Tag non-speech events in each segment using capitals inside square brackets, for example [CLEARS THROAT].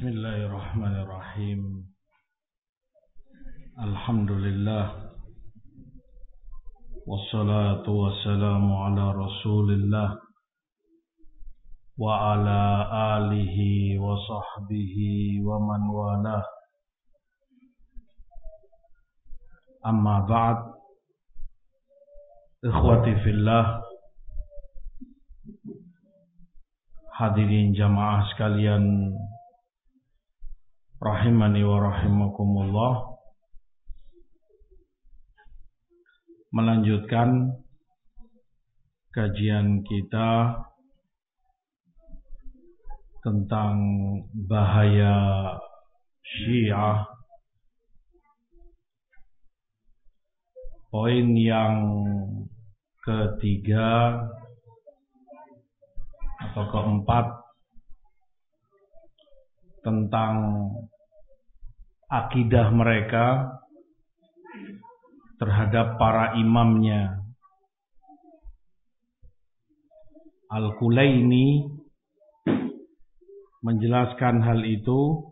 بسم الله الرحمن الرحيم الحمد لله والصلاة والسلام على رسول الله وعلى آله وصحبه ومن والاه أما بعد إخوتي في الله Hadirin jamaah sekalian rahimani wa rahimakumullah. Melanjutkan kajian kita tentang bahaya Syiah. Poin yang ketiga atau keempat tentang akidah mereka terhadap para imamnya. Al-Kulaini menjelaskan hal itu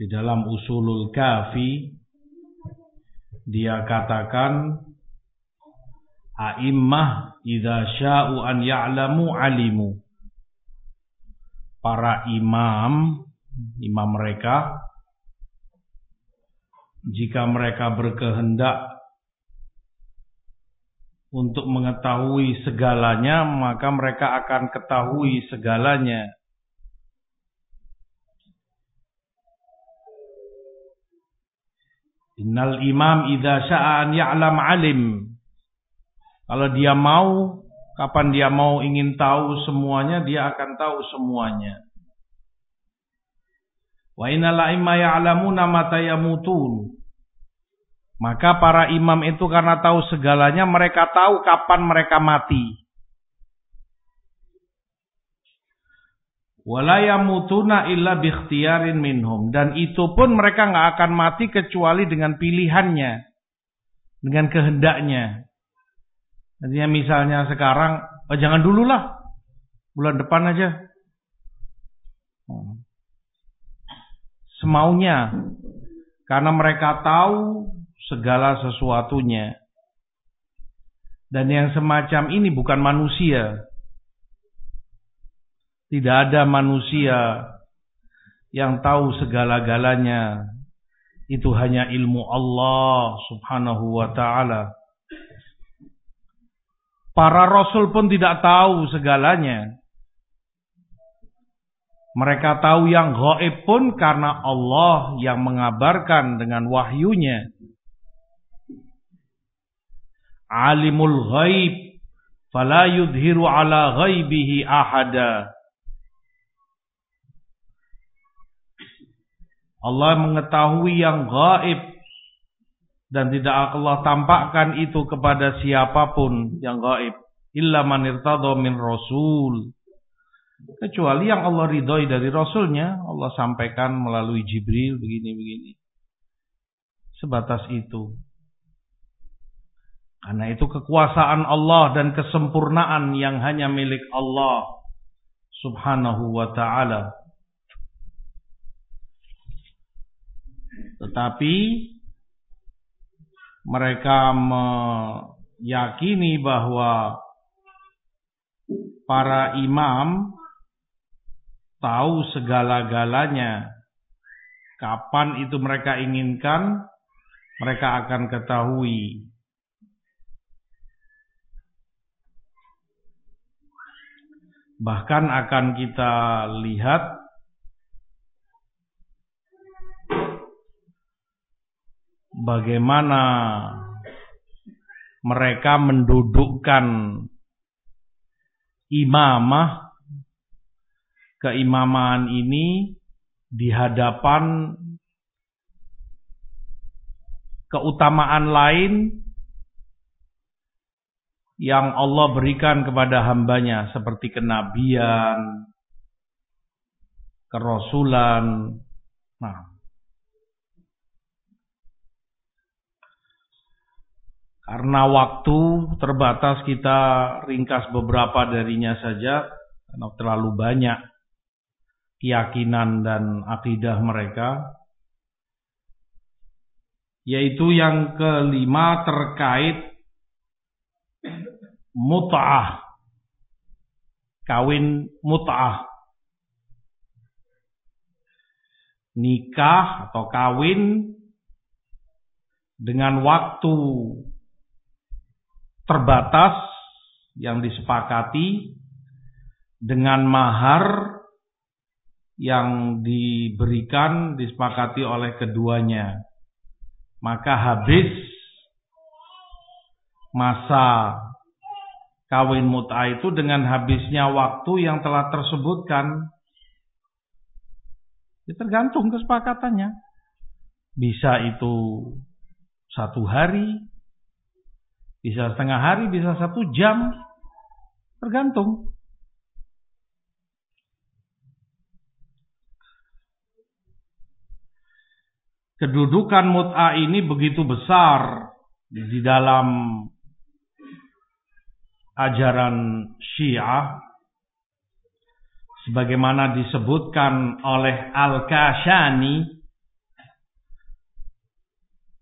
di dalam Usulul Kafi dia katakan a'immah idza sya'u an ya'lamu alimu para imam imam mereka jika mereka berkehendak untuk mengetahui segalanya maka mereka akan ketahui segalanya. Innal imam idza sya'a an ya'lam alim. Kalau dia mau kapan dia mau ingin tahu semuanya dia akan tahu semuanya Wa innal a'imma ya'lamuna mata yamutun. Maka para imam itu karena tahu segalanya mereka tahu kapan mereka mati. Wala yamutuna illa biikhtiyarin minhum dan itu pun mereka nggak akan mati kecuali dengan pilihannya. Dengan kehendaknya. Artinya misalnya sekarang oh jangan dululah. Bulan depan aja. Hmm semaunya karena mereka tahu segala sesuatunya. Dan yang semacam ini bukan manusia. Tidak ada manusia yang tahu segala-galanya. Itu hanya ilmu Allah subhanahu wa ta'ala. Para rasul pun tidak tahu segalanya. Mereka tahu yang gaib pun karena Allah yang mengabarkan dengan wahyunya. Alimul ghaib fala yudhiru ala ghaibihi ahada. Allah mengetahui yang gaib dan tidak Allah tampakkan itu kepada siapa pun yang gaib illa man irtadha min rasul Kecuali yang Allah ridhoi dari Rasulnya, Allah sampaikan melalui Jibril begini-begini. Sebatas itu. Karena itu kekuasaan Allah dan kesempurnaan yang hanya milik Allah subhanahu wa ta'ala. Tetapi mereka meyakini bahwa para imam tahu segala-galanya. Kapan itu mereka inginkan, mereka akan ketahui. Bahkan akan kita lihat bagaimana mereka mendudukkan imamah keimaman ini di hadapan keutamaan lain yang Allah berikan kepada hambanya seperti kenabian, kerasulan. Nah, karena waktu terbatas kita ringkas beberapa darinya saja karena terlalu banyak keyakinan dan akidah mereka. Yaitu yang kelima terkait mut'ah kawin mut'ah. Nikah atau kawin dengan waktu terbatas yang disepakati dengan mahar yang diberikan disepakati oleh keduanya. Maka habis masa kawin mut'ah itu dengan habisnya waktu yang telah tersebutkan ya tergantung kesepakatannya. Bisa itu satu hari bisa setengah hari bisa satu jam. Tergantung. Kedudukan mut'ah ini begitu besar di dalam ajaran Syiah sebagaimana disebutkan oleh Al-Kashani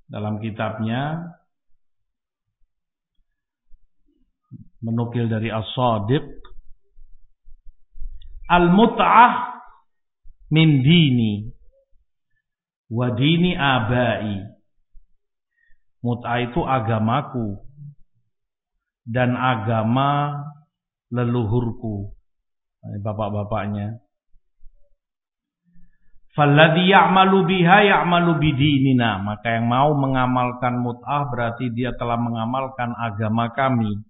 dalam kitabnya menukil dari As-Sadiq Al-mut'ah min dini Wadini abai. Mut'ah itu agamaku dan agama leluhurku. Bapak-bapaknya. Falladhi ya'malu biha ya'malu bidinina. Maka yang mau mengamalkan mut'ah berarti dia telah mengamalkan agama kami.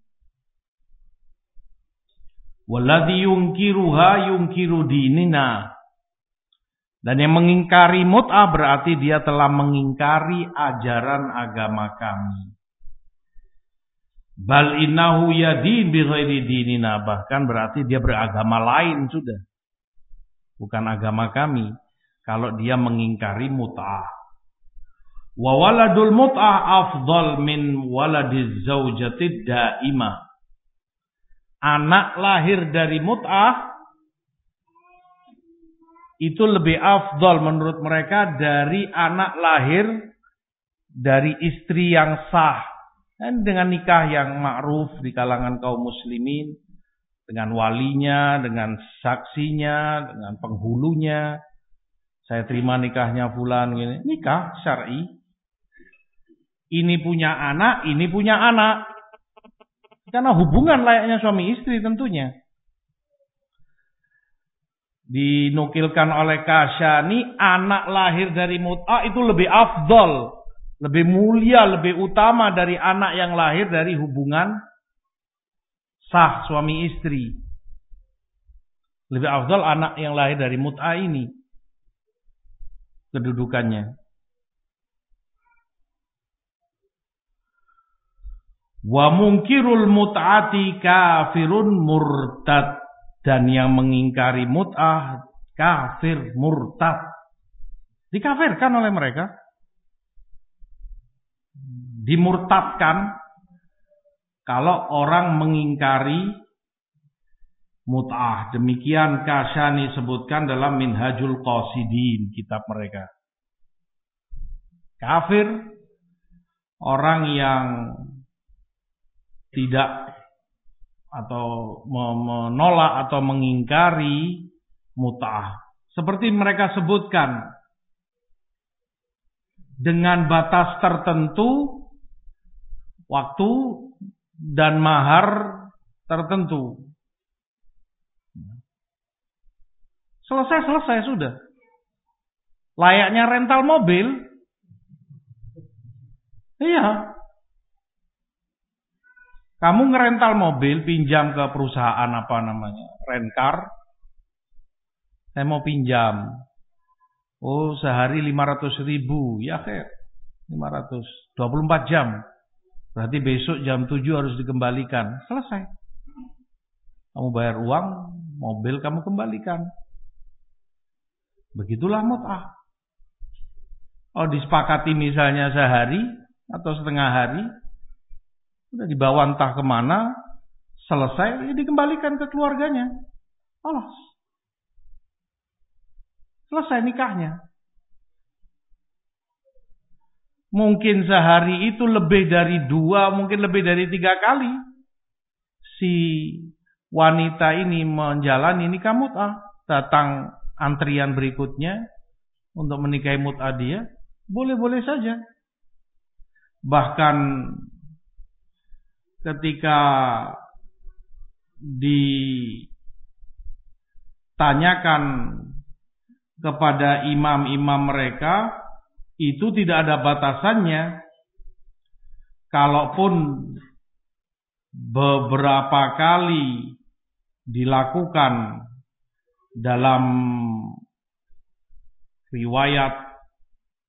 Walladhi yungkiruha yungkiru dinina. Dan yang mengingkari mut'ah berarti dia telah mengingkari ajaran agama kami. Bal innahu yadin bi dinina. Bahkan berarti dia beragama lain sudah. Bukan agama kami. Kalau dia mengingkari mut'ah. Wa waladul mut'ah afdal min waladiz zaujatid daimah. Anak lahir dari mut'ah itu lebih afdol menurut mereka dari anak lahir dari istri yang sah dan dengan nikah yang ma'ruf di kalangan kaum muslimin dengan walinya, dengan saksinya, dengan penghulunya. Saya terima nikahnya fulan gini. Nikah syar'i. Ini punya anak, ini punya anak. Karena hubungan layaknya suami istri tentunya dinukilkan oleh Kasyani anak lahir dari mut'ah itu lebih afdol, lebih mulia, lebih utama dari anak yang lahir dari hubungan sah suami istri. Lebih afdol anak yang lahir dari mut'ah ini kedudukannya. Wa mungkirul mut'ati kafirun murtad dan yang mengingkari mut'ah kafir murtad. Dikafirkan oleh mereka. Dimurtadkan kalau orang mengingkari mut'ah. Demikian Kasyani sebutkan dalam Minhajul Qasidin kitab mereka. Kafir orang yang tidak atau menolak atau mengingkari mut'ah. Seperti mereka sebutkan dengan batas tertentu waktu dan mahar tertentu. Selesai-selesai sudah. Layaknya rental mobil. Iya, kamu ngerental mobil, pinjam ke perusahaan apa namanya, rentar. Saya mau pinjam. Oh, sehari 500 ribu. Ya, kayak 500. 24 jam. Berarti besok jam 7 harus dikembalikan. Selesai. Kamu bayar uang, mobil kamu kembalikan. Begitulah mut'ah. Oh disepakati misalnya sehari atau setengah hari, Udah dibawa entah ke mana, selesai, ya dikembalikan ke keluarganya. Alas. Selesai nikahnya. Mungkin sehari itu lebih dari dua, mungkin lebih dari tiga kali. Si wanita ini menjalani nikah mut'ah. Datang antrian berikutnya untuk menikahi mut'ah dia. Boleh-boleh saja. Bahkan ketika ditanyakan kepada imam-imam mereka itu tidak ada batasannya. Kalaupun beberapa kali dilakukan dalam riwayat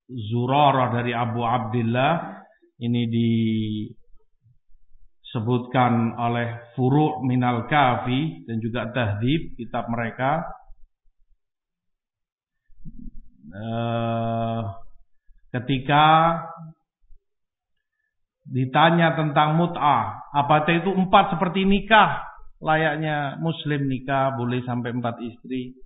Zurarah dari Abu Abdullah ini disebutkan oleh Furu' Minal Kafi dan juga Tahdib kitab mereka. Eh, ketika ditanya tentang mut'ah, apa itu empat seperti nikah, layaknya muslim nikah boleh sampai empat istri.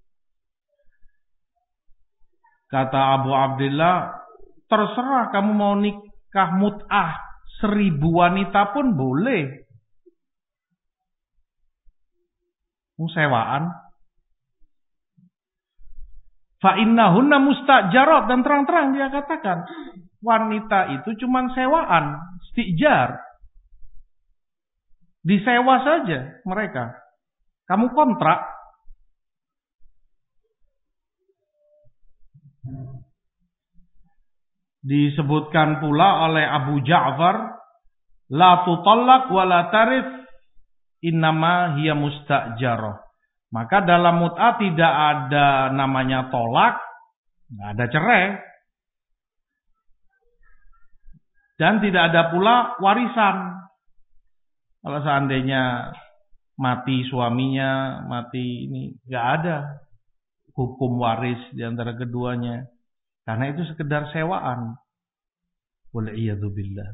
Kata Abu Abdullah, terserah kamu mau nikah mut'ah seribu wanita pun boleh. Sewaan. Fa innahunna mustajarat dan terang-terang dia katakan wanita itu cuma sewaan, stijar. Disewa saja mereka. Kamu kontrak. Disebutkan pula oleh Abu Ja'far, la tutallaq wa la tarif innama hiya mustajarah. Maka dalam mut'ah tidak ada namanya tolak, nggak ada cerai. Dan tidak ada pula warisan. Kalau seandainya mati suaminya, mati ini, nggak ada hukum waris di antara keduanya. Karena itu sekedar sewaan. billah.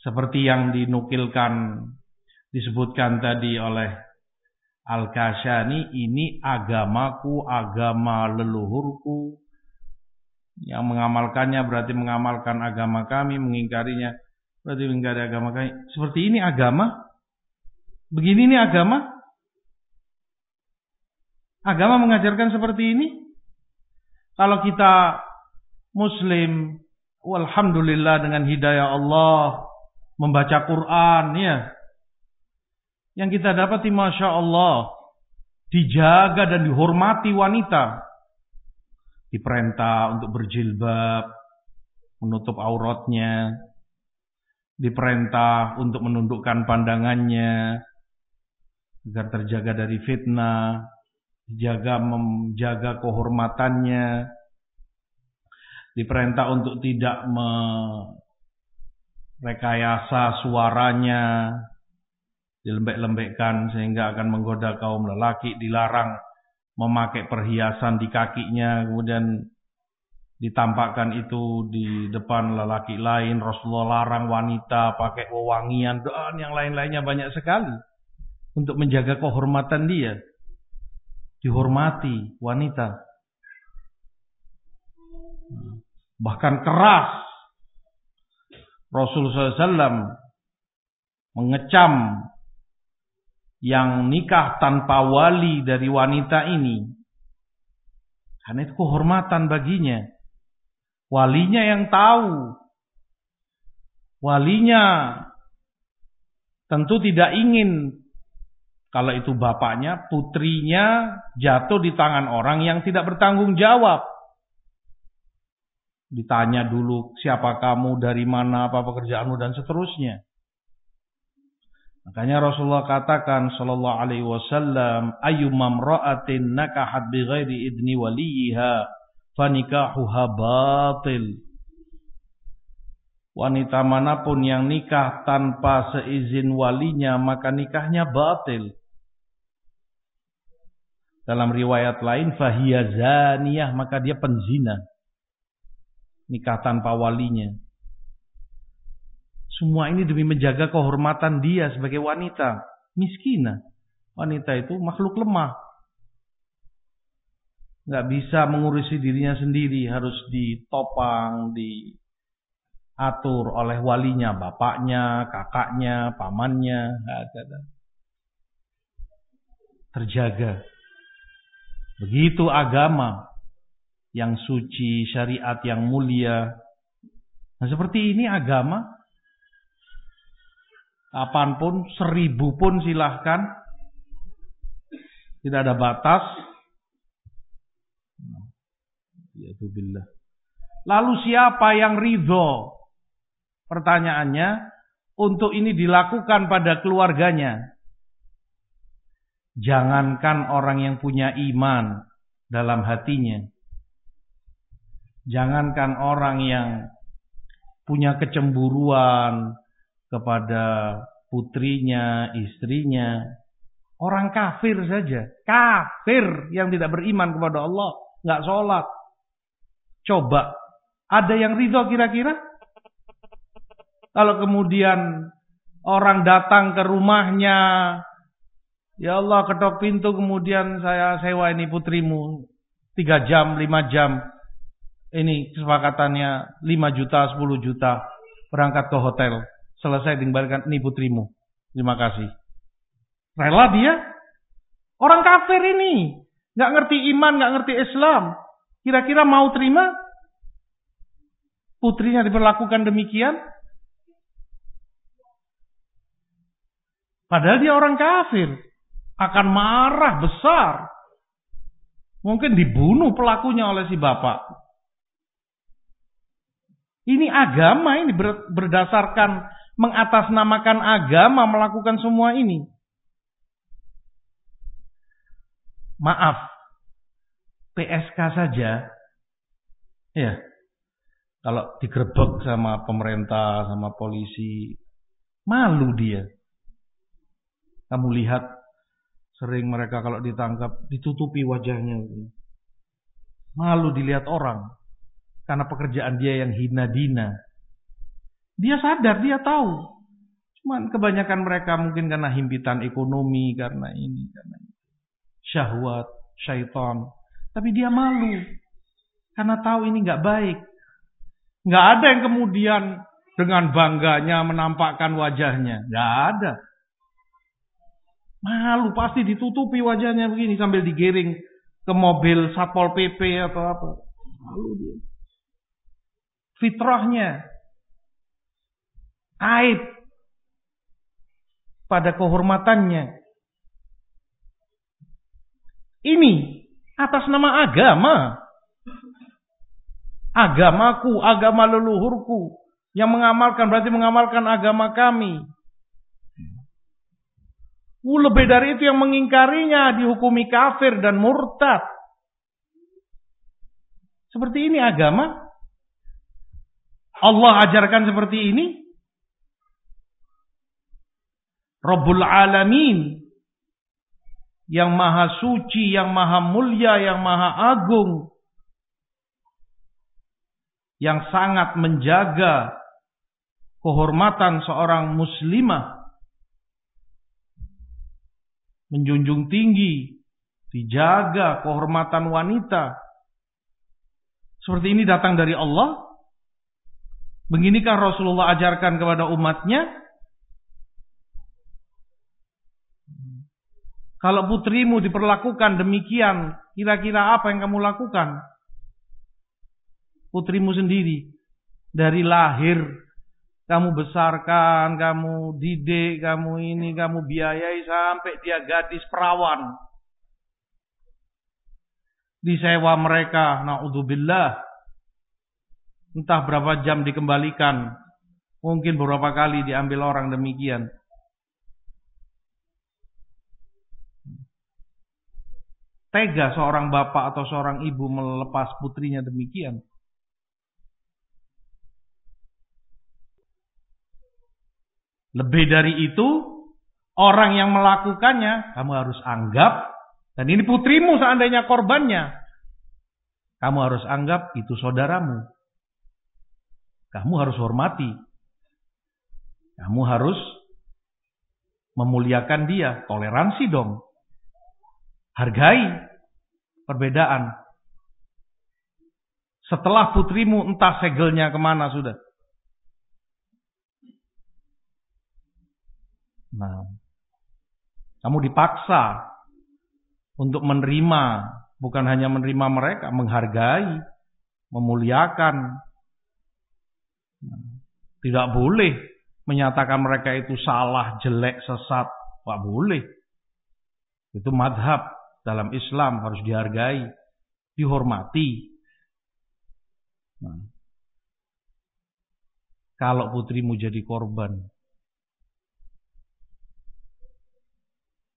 Seperti yang dinukilkan, disebutkan tadi oleh Al-Kasyani ini agamaku, agama leluhurku. Yang mengamalkannya berarti mengamalkan agama kami, mengingkarinya berarti mengingkari agama kami. Seperti ini agama? Begini ini agama? Agama mengajarkan seperti ini? Kalau kita muslim, walhamdulillah dengan hidayah Allah, membaca Quran, ya, yang kita dapati Masya Allah dijaga dan dihormati wanita. Diperintah untuk berjilbab menutup auratnya. Diperintah untuk menundukkan pandangannya agar terjaga dari fitnah dijaga menjaga kehormatannya. Diperintah untuk tidak merekayasa suaranya. Dilembek-lembekkan sehingga akan menggoda kaum lelaki, dilarang memakai perhiasan di kakinya, kemudian ditampakkan itu di depan lelaki lain, Rasulullah larang wanita pakai wewangian, dan yang lain-lainnya banyak sekali untuk menjaga kehormatan dia. Dihormati wanita. Bahkan keras Rasulullah SAW mengecam yang nikah tanpa wali dari wanita ini. Karena itu kehormatan baginya. Walinya yang tahu. Walinya tentu tidak ingin kalau itu bapaknya, putrinya jatuh di tangan orang yang tidak bertanggung jawab. Ditanya dulu siapa kamu, dari mana, apa pekerjaanmu dan seterusnya. Makanya Rasulullah katakan sallallahu alaihi wasallam ayyumam ra'atin nakahat bighairi idni waliha fanikahuha batil. Wanita mana pun yang nikah tanpa seizin walinya maka nikahnya batil. Dalam riwayat lain fahiya zaniyah maka dia penzina. Nikah tanpa walinya. Semua ini demi menjaga kehormatan dia sebagai wanita. Miskina. Wanita itu makhluk lemah. nggak bisa mengurusi dirinya sendiri, harus ditopang, diatur oleh walinya, bapaknya, kakaknya, pamannya, ada. Terjaga. Begitu agama yang suci, syariat yang mulia. Nah seperti ini agama. Kapan pun, seribu pun silahkan. Tidak ada batas. Lalu siapa yang ridho? Pertanyaannya, untuk ini dilakukan pada keluarganya. Jangankan orang yang punya iman dalam hatinya. Jangankan orang yang punya kecemburuan kepada putrinya, istrinya. Orang kafir saja. Kafir yang tidak beriman kepada Allah. Nggak sholat. Coba, ada yang ridho kira-kira? Kalau kemudian orang datang ke rumahnya, ya Allah ketok pintu kemudian saya sewa ini putrimu tiga jam, lima jam. Ini kesepakatannya lima juta, sepuluh juta. Berangkat ke hotel. Selesai dikembalikan, ini putrimu. Terima kasih. Rela dia? Orang kafir ini. Nggak ngerti iman, nggak ngerti Islam. Kira-kira mau terima? Putrinya diperlakukan demikian? Padahal dia orang kafir. Akan marah besar. Mungkin dibunuh pelakunya oleh si bapak. Ini agama ini berdasarkan mengatasnamakan agama melakukan semua ini. Maaf, PSK saja, ya, kalau digerebek sama pemerintah, sama polisi, malu dia. Kamu lihat sering mereka kalau ditangkap ditutupi wajahnya. Malu dilihat orang karena pekerjaan dia yang hina dina. Dia sadar, dia tahu. Cuman kebanyakan mereka mungkin karena himpitan ekonomi, karena ini, karena itu. Syahwat, syaitan. Tapi dia malu. Karena tahu ini nggak baik. Nggak ada yang kemudian dengan bangganya menampakkan wajahnya. Nggak ada. Malu pasti ditutupi wajahnya begini sambil digiring ke mobil Satpol PP atau apa. Malu dia. Fitrahnya. Aib. Pada kehormatannya. Ini atas nama agama. Agamaku, agama leluhurku. Yang mengamalkan berarti mengamalkan agama kami. Uh, lebih dari itu yang mengingkarinya dihukumi kafir dan murtad. Seperti ini agama. Allah ajarkan seperti ini. Rabbul Alamin yang maha suci, yang maha mulia, yang maha agung, yang sangat menjaga kehormatan seorang muslimah, menjunjung tinggi, dijaga kehormatan wanita. Seperti ini datang dari Allah. Beginikah Rasulullah ajarkan kepada umatnya? Kalau putrimu diperlakukan demikian, kira-kira apa yang kamu lakukan? Putrimu sendiri. Dari lahir, kamu besarkan, kamu didik, kamu ini, kamu biayai sampai dia gadis perawan. Disewa mereka, na'udzubillah. Entah berapa jam dikembalikan. Mungkin beberapa kali diambil orang demikian. tega seorang bapak atau seorang ibu melepas putrinya demikian. Lebih dari itu, orang yang melakukannya, kamu harus anggap, dan ini putrimu seandainya korbannya, kamu harus anggap itu saudaramu. Kamu harus hormati. Kamu harus memuliakan dia. Toleransi dong. Hargai perbedaan. Setelah putrimu entah segelnya ke mana sudah. Nah, kamu dipaksa untuk menerima, bukan hanya menerima mereka, menghargai, memuliakan. Tidak boleh menyatakan mereka itu salah, jelek, sesat. Tidak boleh. Itu madhab dalam Islam harus dihargai, dihormati. Nah, kalau putrimu jadi korban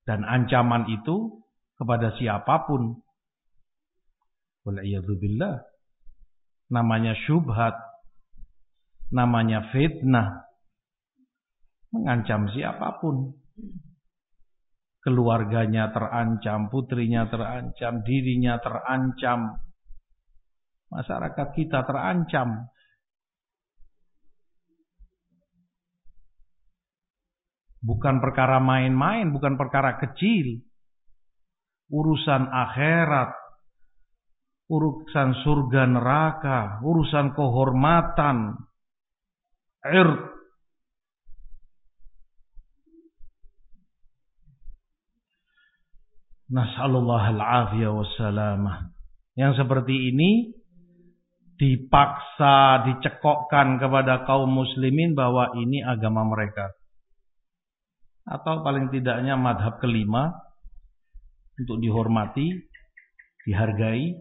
dan ancaman itu kepada siapa pun, billah, namanya syubhat, namanya fitnah, mengancam siapa pun. Keluarganya terancam, putrinya terancam, dirinya terancam, Masyarakat kita terancam. Bukan perkara main-main, bukan perkara kecil. Urusan akhirat, urusan surga neraka, urusan kehormatan, ir. Nas'alullah al-afiyah wassalamah. Yang seperti ini dipaksa, dicekokkan kepada kaum muslimin bahwa ini agama mereka. Atau paling tidaknya madhab kelima untuk dihormati, dihargai,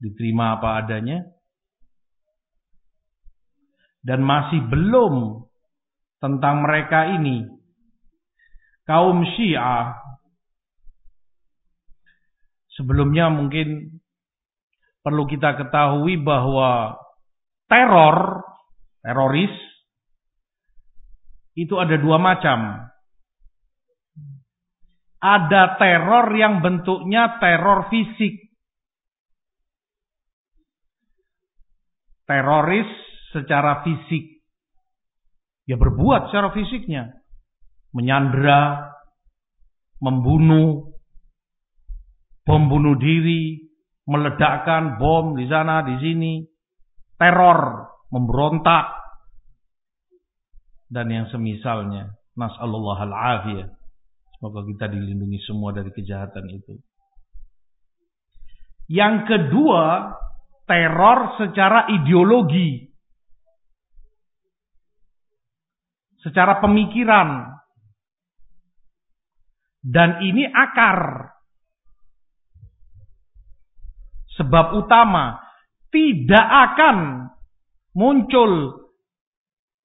diterima apa adanya. Dan masih belum tentang mereka ini. Kaum Syiah sebelumnya mungkin perlu kita ketahui bahwa teror, teroris, itu ada dua macam. Ada teror yang bentuknya teror fisik. Teroris secara fisik. Ya berbuat secara fisiknya. Menyandra, membunuh, bom diri, meledakkan bom di sana, di sini, teror, memberontak, dan yang semisalnya. Nas'alullah al-afiyah. Semoga kita dilindungi semua dari kejahatan itu. Yang kedua, teror secara ideologi. Secara pemikiran. Dan ini akar sebab utama tidak akan muncul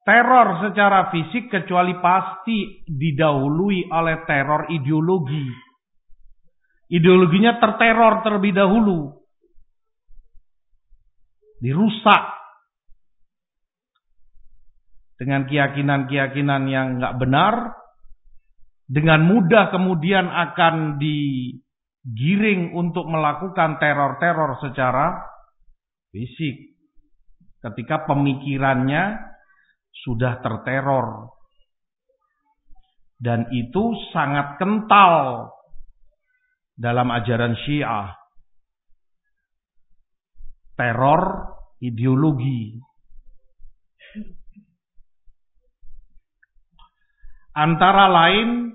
teror secara fisik kecuali pasti didahului oleh teror ideologi. Ideologinya terteror terlebih dahulu. Dirusak. Dengan keyakinan-keyakinan yang nggak benar. Dengan mudah kemudian akan di giring untuk melakukan teror-teror secara fisik. Ketika pemikirannya sudah terteror. Dan itu sangat kental dalam ajaran Syiah. Teror ideologi. Antara lain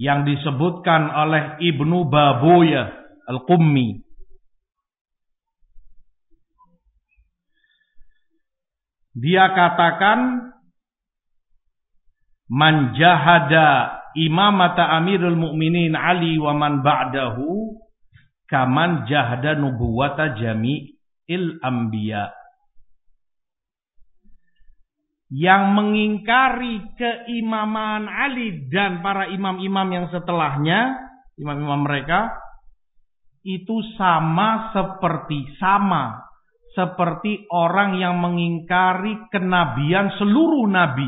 yang disebutkan oleh Ibnu Baboya Al-Qummi. Dia katakan man jahada imamata Amirul Mukminin Ali wa man ba'dahu kaman jahada nubuwata jami'il anbiya' yang mengingkari keimaman Ali dan para imam-imam yang setelahnya, imam-imam mereka, itu sama seperti sama seperti orang yang mengingkari kenabian seluruh nabi.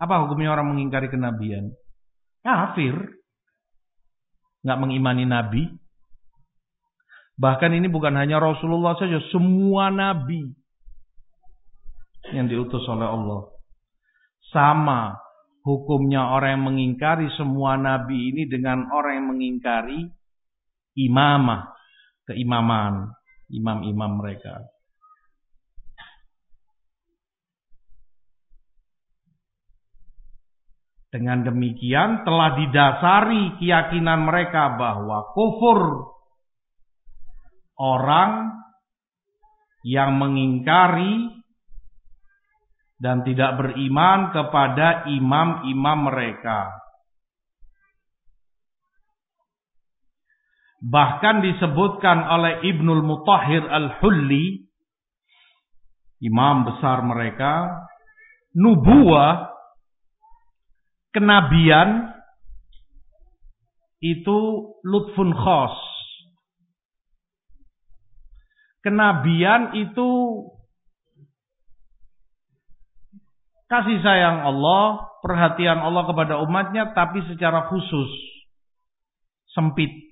Apa hukumnya orang mengingkari kenabian? Kafir. Nggak mengimani nabi. Bahkan ini bukan hanya Rasulullah saja, semua nabi yang diutus oleh Allah. Sama hukumnya orang yang mengingkari semua nabi ini dengan orang yang mengingkari imamah, keimaman, imam-imam mereka. Dengan demikian telah didasari keyakinan mereka bahwa kufur orang yang mengingkari dan tidak beriman kepada imam-imam mereka. Bahkan disebutkan oleh Ibnul Mutahhir Al-Hulli, imam besar mereka, nubuah kenabian itu lutfun khos. Kenabian itu kasih sayang Allah, perhatian Allah kepada umatnya, tapi secara khusus, sempit.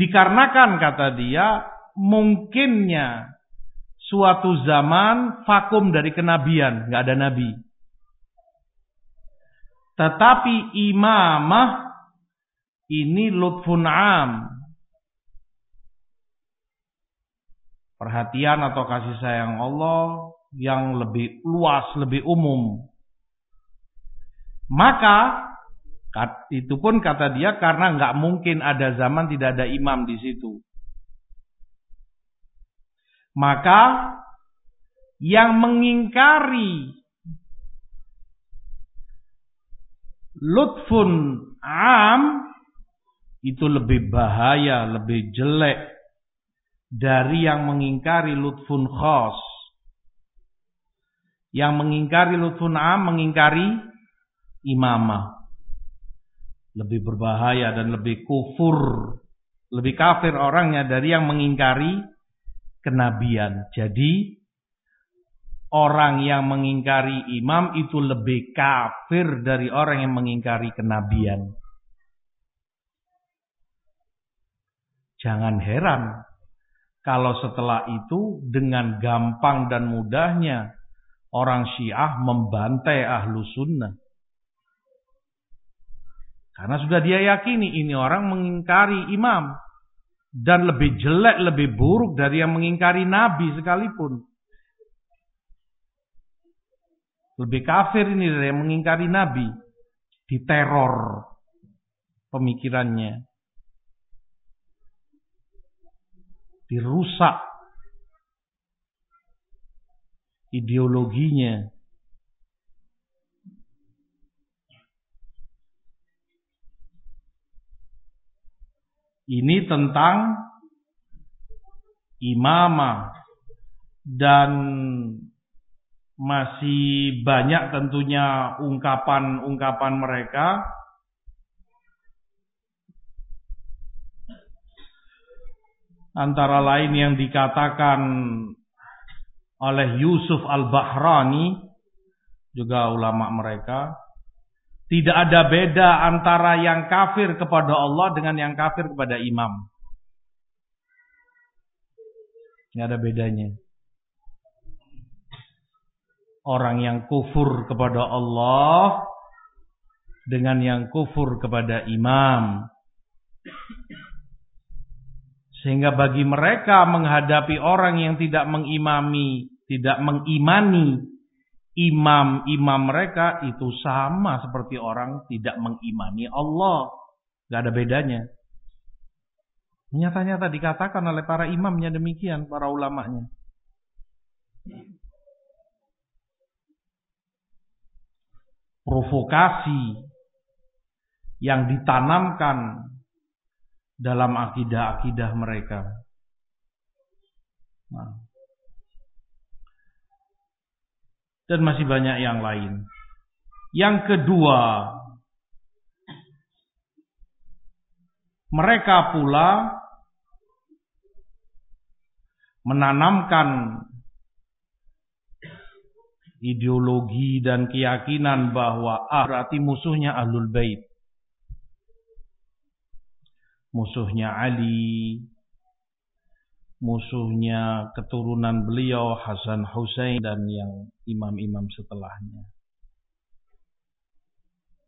Dikarenakan kata dia, mungkinnya suatu zaman vakum dari kenabian, nggak ada nabi. Tetapi imamah ini lutfun am. Perhatian atau kasih sayang Allah yang lebih luas, lebih umum. Maka itu pun kata dia karena nggak mungkin ada zaman tidak ada imam di situ. Maka yang mengingkari lutfun am itu lebih bahaya, lebih jelek dari yang mengingkari lutfun khos. Yang mengingkari lutfun am mengingkari imamah. Lebih berbahaya dan lebih kufur, lebih kafir orangnya dari yang mengingkari kenabian. Jadi orang yang mengingkari imam itu lebih kafir dari orang yang mengingkari kenabian. Jangan heran kalau setelah itu dengan gampang dan mudahnya orang Syiah membantai ahlu sunnah. Karena sudah dia yakini ini orang mengingkari imam dan lebih jelek, lebih buruk dari yang mengingkari Nabi sekalipun. Lebih kafir ini dari yang mengingkari Nabi. Diteror pemikirannya. Dirusak ideologinya. Ini tentang imamah dan masih banyak tentunya ungkapan-ungkapan mereka. Antara lain yang dikatakan oleh Yusuf Al-Bahrani juga ulama mereka tidak ada beda antara yang kafir kepada Allah dengan yang kafir kepada imam. Tidak ada bedanya. Orang yang kufur kepada Allah dengan yang kufur kepada imam. Sehingga bagi mereka menghadapi orang yang tidak mengimami, tidak mengimani imam-imam mereka itu sama seperti orang tidak mengimani Allah. Gak ada bedanya. Nyata-nyata dikatakan oleh para imamnya demikian, para ulamanya. Provokasi yang ditanamkan dalam akidah-akidah mereka. Nah, dan masih banyak yang lain. Yang kedua, mereka pula menanamkan ideologi dan keyakinan bahwa ah, berarti musuhnya Ahlul Bait. Musuhnya Ali, musuhnya keturunan beliau Hasan Hussein dan yang imam-imam setelahnya.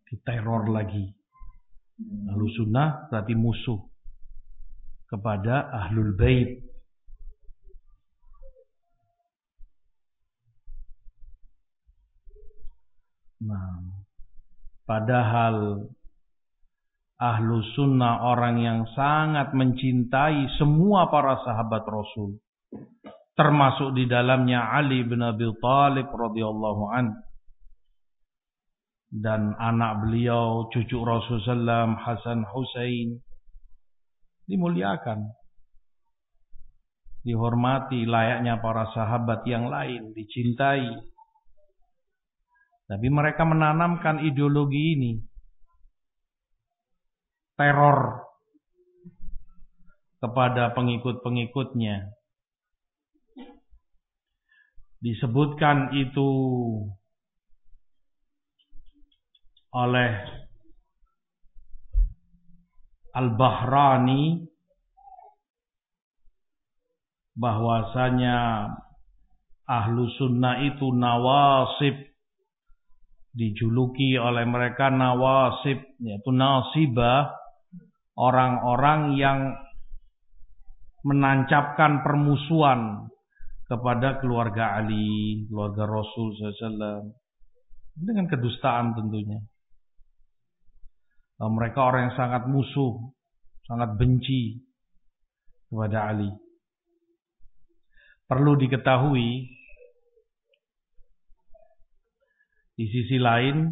Diteror lagi. Ahlu sunnah berarti musuh kepada ahlul bait. Nah, padahal ahlu sunnah orang yang sangat mencintai semua para sahabat Rasul. Termasuk di dalamnya Ali bin Abi Thalib radhiyallahu an dan anak beliau cucu Rasulullah Hasan Husain dimuliakan dihormati layaknya para sahabat yang lain dicintai tapi mereka menanamkan ideologi ini. Teror kepada pengikut-pengikutnya. Disebutkan itu oleh Al-Bahrani bahwasanya ahlu sunnah itu nawasib dijuluki oleh mereka nawasib yaitu nasibah orang-orang yang menancapkan permusuhan kepada keluarga Ali, keluarga Rasul SAW dengan kedustaan tentunya. Mereka orang yang sangat musuh, sangat benci kepada Ali. Perlu diketahui Di sisi lain,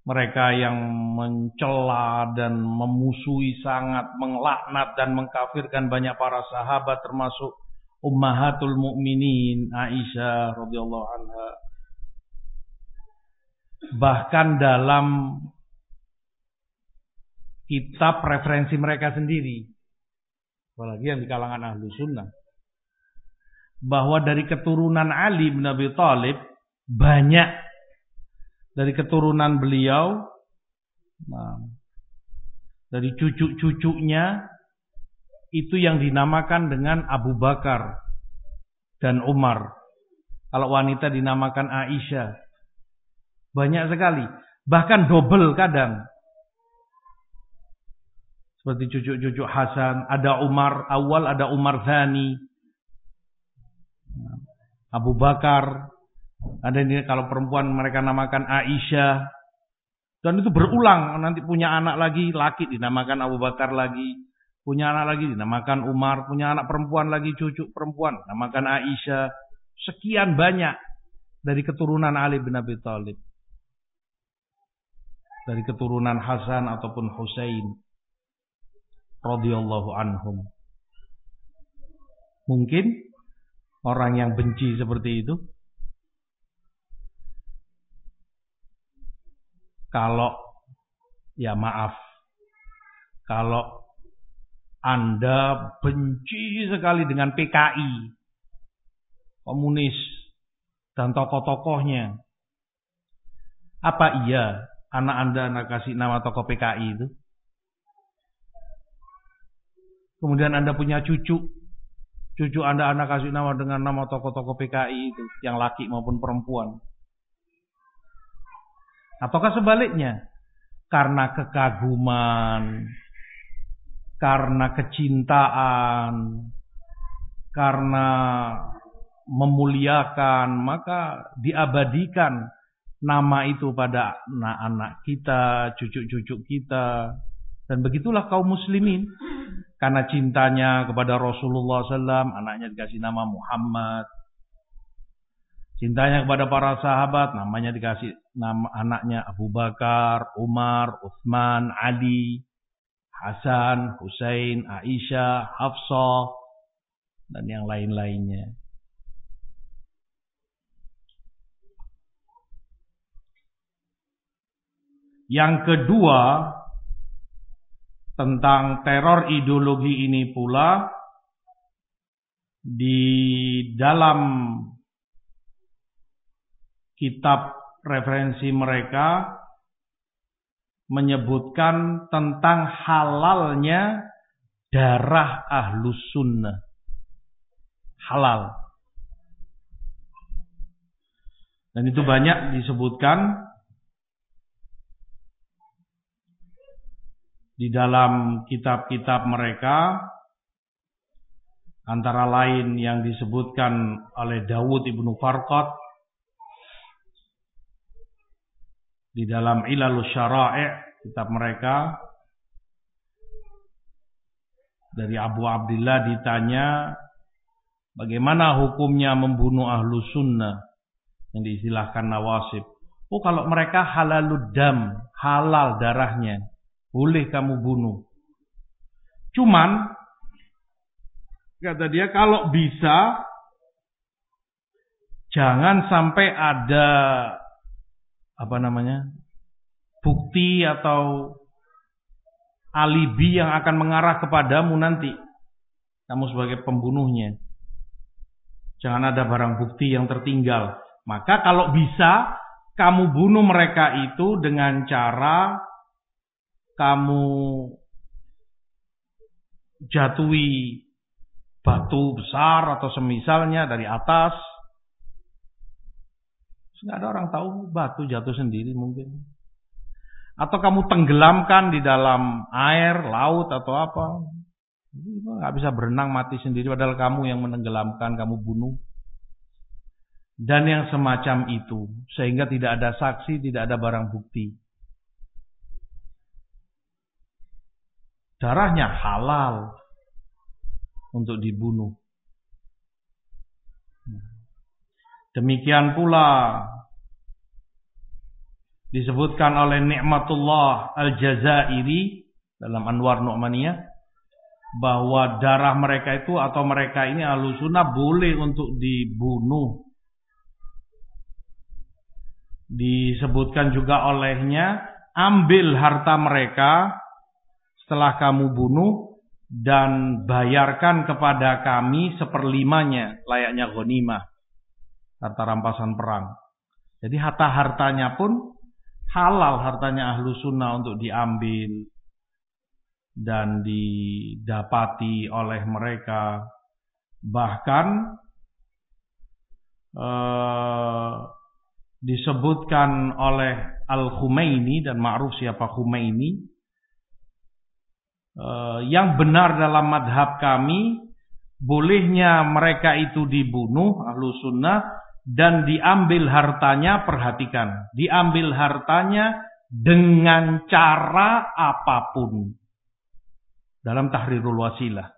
mereka yang mencela dan memusuhi sangat, menglaknat dan mengkafirkan banyak para sahabat termasuk Ummahatul Mukminin Aisyah radhiyallahu anha. Bahkan dalam kitab referensi mereka sendiri, apalagi yang di kalangan ahlu sunnah, bahwa dari keturunan Ali bin Abi Thalib banyak dari keturunan beliau nah, dari cucu-cucunya itu yang dinamakan dengan Abu Bakar dan Umar. Kalau wanita dinamakan Aisyah. Banyak sekali. Bahkan double kadang. Seperti cucu-cucu Hasan. Ada Umar awal, ada Umar Zani. Abu Bakar. Ada ini kalau perempuan mereka namakan Aisyah. Dan itu berulang. Nanti punya anak lagi, laki dinamakan Abu Bakar lagi. Punya anak lagi dinamakan Umar. Punya anak perempuan lagi, cucu perempuan. Namakan Aisyah. Sekian banyak dari keturunan Ali bin Abi Thalib. Dari keturunan Hasan ataupun Husain. radhiyallahu anhum. Mungkin orang yang benci seperti itu kalau ya maaf kalau Anda benci sekali dengan PKI, komunis dan tokoh-tokohnya. Apa iya anak Anda Anda kasih nama tokoh PKI itu? Kemudian Anda punya cucu, cucu Anda Anda kasih nama dengan nama tokoh-tokoh PKI itu, yang laki maupun perempuan. Ataukah sebaliknya? Karena kekaguman, karena kecintaan, karena memuliakan, maka diabadikan nama itu pada anak-anak kita, cucu-cucu kita. Dan begitulah kaum muslimin. Karena cintanya kepada Rasulullah SAW, anaknya dikasih nama Muhammad. Cintanya kepada para sahabat, namanya dikasih nama anaknya Abu Bakar, Umar, Uthman, Ali, Hasan, Hussein, Aisyah, Hafsah, dan yang lain-lainnya. Yang kedua, tentang teror ideologi ini pula, di dalam kitab referensi mereka menyebutkan tentang halalnya darah ahlus sunnah. Halal. Dan itu banyak disebutkan di dalam kitab-kitab mereka antara lain yang disebutkan oleh Dawud ibnu Farqat di dalam Ilalus Syara'i kitab mereka dari Abu Abdullah ditanya bagaimana hukumnya membunuh ahlu sunnah yang diistilahkan nawasib. Oh kalau mereka halalud dam, halal darahnya, boleh kamu bunuh. Cuman kata dia kalau bisa jangan sampai ada apa namanya bukti atau alibi yang akan mengarah kepadamu nanti. Kamu sebagai pembunuhnya. Jangan ada barang bukti yang tertinggal. Maka kalau bisa kamu bunuh mereka itu dengan cara kamu jatuhi batu besar atau semisalnya dari atas Nggak ada orang tahu batu jatuh sendiri mungkin. Atau kamu tenggelamkan di dalam air, laut atau apa. Nggak bisa berenang mati sendiri padahal kamu yang menenggelamkan, kamu bunuh. Dan yang semacam itu. Sehingga tidak ada saksi, tidak ada barang bukti. Darahnya halal untuk dibunuh. Demikian pula disebutkan oleh Nikmatullah Al-Jazairi dalam Anwar Nu'maniyah bahwa darah mereka itu atau mereka ini alusuna boleh untuk dibunuh. Disebutkan juga olehnya ambil harta mereka setelah kamu bunuh dan bayarkan kepada kami seperlimanya layaknya ghanimah harta rampasan perang. Jadi harta-hartanya pun halal hartanya ahlu sunnah untuk diambil dan didapati oleh mereka. Bahkan eh, disebutkan oleh Al-Khumaini dan ma'ruf siapa Khumaini eh, yang benar dalam madhab kami bolehnya mereka itu dibunuh ahlu sunnah dan diambil hartanya, perhatikan, diambil hartanya dengan cara apa pun. Dalam tahrirul wasilah.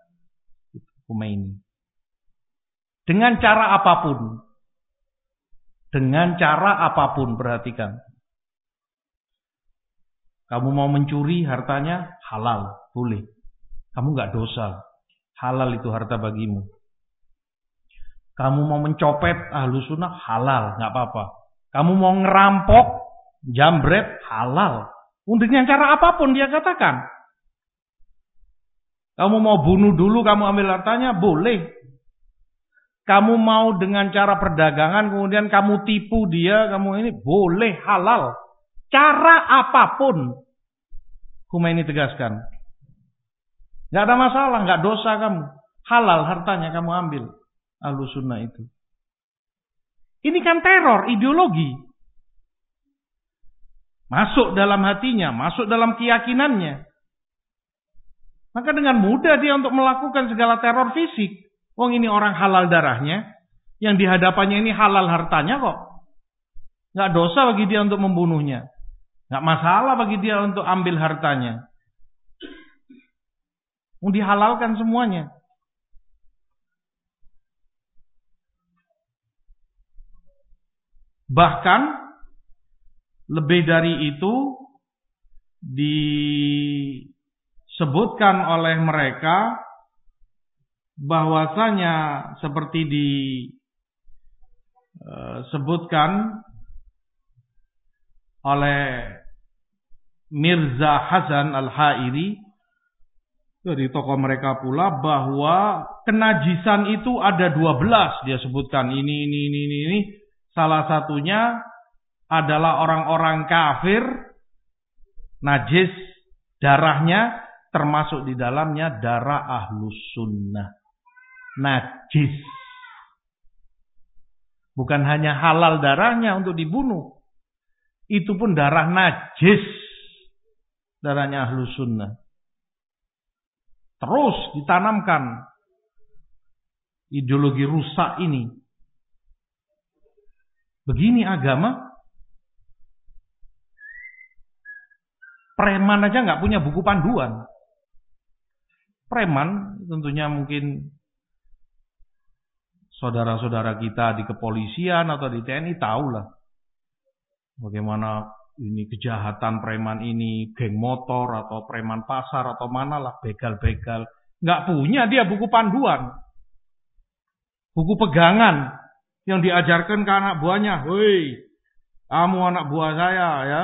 ini. Dengan cara apa pun. Dengan cara apa pun, perhatikan. Kamu mau mencuri hartanya, halal, boleh. Kamu nggak dosa. Halal itu harta bagimu. Kamu mau mencopet ahlu sunnah halal, nggak apa-apa. Kamu mau ngerampok, jambret halal. Dengan cara apa pun dia katakan. Kamu mau bunuh dulu, kamu ambil hartanya, boleh. Kamu mau dengan cara perdagangan, kemudian kamu tipu dia, kamu ini boleh halal. Cara apa pun. ini tegaskan. Gak ada masalah, gak dosa kamu. Halal hartanya kamu ambil ahlu sunnah itu. Ini kan teror ideologi. Masuk dalam hatinya, masuk dalam keyakinannya. Maka dengan mudah dia untuk melakukan segala teror fisik. Wong ini orang halal darahnya, yang dihadapannya ini halal hartanya kok. Nggak dosa bagi dia untuk membunuhnya. Nggak masalah bagi dia untuk ambil hartanya. Dihalalkan semuanya. Bahkan lebih dari itu disebutkan oleh mereka bahwasanya seperti disebutkan oleh Mirza Hasan Al-Hairi dari tokoh mereka pula bahwa kenajisan itu ada 12 dia sebutkan ini ini ini ini Salah satunya adalah orang-orang kafir, najis darahnya termasuk di dalamnya darah ahlus sunnah. Najis. Bukan hanya halal darahnya untuk dibunuh. Itu pun darah najis. Darahnya ahlus sunnah. Terus ditanamkan ideologi rusak ini. Begini agama. Preman aja nggak punya buku panduan. Preman tentunya mungkin saudara-saudara kita di kepolisian atau di TNI tahulah bagaimana ini kejahatan preman ini, geng motor atau preman pasar atau manalah begal-begal. Nggak punya dia buku panduan. Buku pegangan yang diajarkan ke anak buahnya. Woi, kamu anak buah saya ya.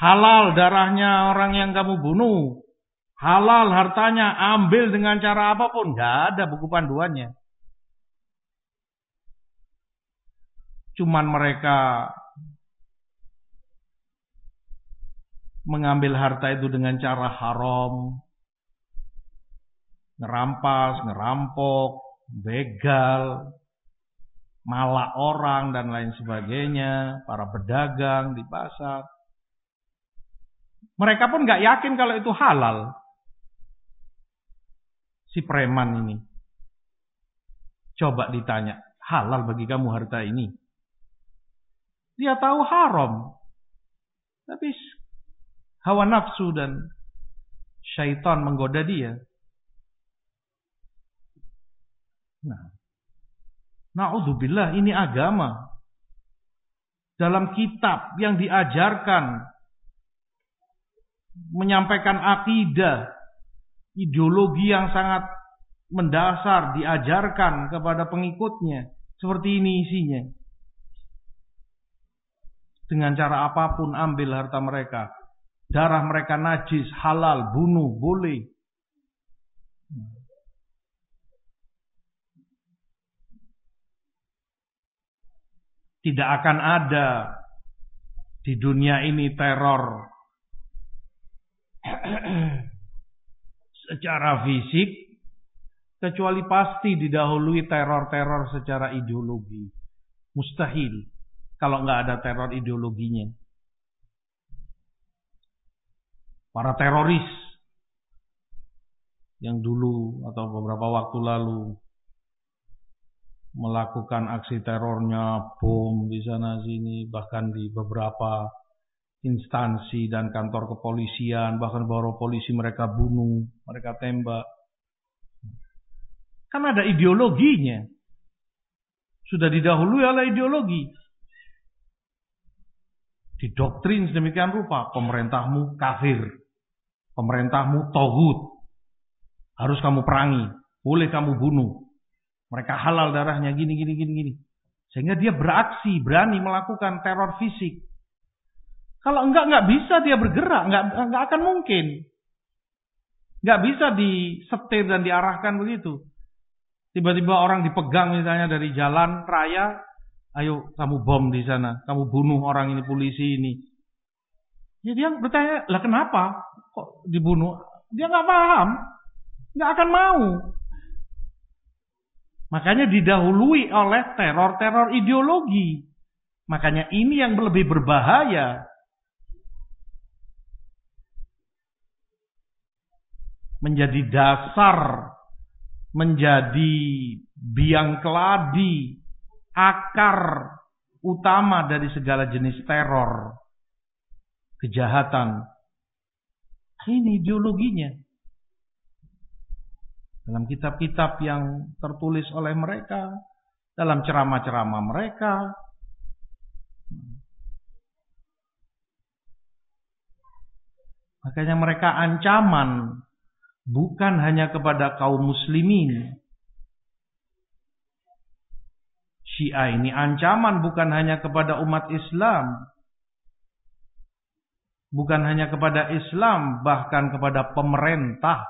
Halal darahnya orang yang kamu bunuh. Halal hartanya ambil dengan cara apa pun. Nggak ada buku panduannya. Cuman mereka mengambil harta itu dengan cara haram, ngerampas, ngerampok, begal, malak orang dan lain sebagainya, para pedagang di pasar. Mereka pun nggak yakin kalau itu halal. Si preman ini. Coba ditanya, halal bagi kamu harta ini? Dia tahu haram. Tapi hawa nafsu dan syaitan menggoda dia. Nah, naudzubillah ini agama. Dalam kitab yang diajarkan menyampaikan akidah, ideologi yang sangat mendasar diajarkan kepada pengikutnya. Seperti ini isinya. Dengan cara apa pun ambil harta mereka darah mereka najis, halal, bunuh, boleh. Tidak akan ada di dunia ini teror secara fisik kecuali pasti didahului teror-teror secara ideologi. Mustahil kalau nggak ada teror ideologinya. para teroris yang dulu atau beberapa waktu lalu melakukan aksi terornya bom di sana sini bahkan di beberapa instansi dan kantor kepolisian bahkan baru polisi mereka bunuh mereka tembak kan ada ideologinya sudah didahului oleh ideologi didoktrin sedemikian rupa pemerintahmu kafir pemerintahmu togut. Harus kamu perangi, boleh kamu bunuh. Mereka halal darahnya gini gini gini gini. Sehingga dia beraksi, berani melakukan teror fisik. Kalau enggak enggak bisa dia bergerak, enggak enggak akan mungkin. Enggak bisa disetir dan diarahkan begitu. Tiba-tiba orang dipegang misalnya dari jalan raya, ayo kamu bom di sana, kamu bunuh orang ini polisi ini. Ya dia bertanya, lah kenapa kok dibunuh? Dia nggak paham, nggak akan mau. Makanya didahului oleh teror-teror ideologi. Makanya ini yang lebih berbahaya. Menjadi dasar, menjadi biang keladi, akar utama dari segala jenis teror kejahatan. Ini ideologinya. Dalam kitab-kitab yang tertulis oleh mereka, dalam ceramah-ceramah mereka, Makanya mereka ancaman bukan hanya kepada kaum muslimin. Syiah ini ancaman bukan hanya kepada umat Islam, bukan hanya kepada Islam, bahkan kepada pemerintah,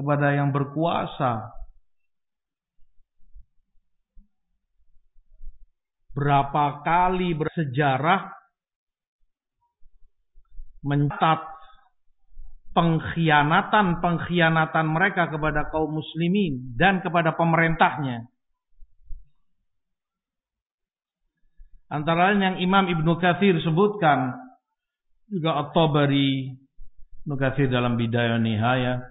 kepada yang berkuasa. Berapa kali bersejarah mencatat pengkhianatan-pengkhianatan mereka kepada kaum muslimin dan kepada pemerintahnya. Antara lain yang Imam Ibnu Katsir sebutkan juga At-Tabari Nukathir dalam Bidayah Nihaya,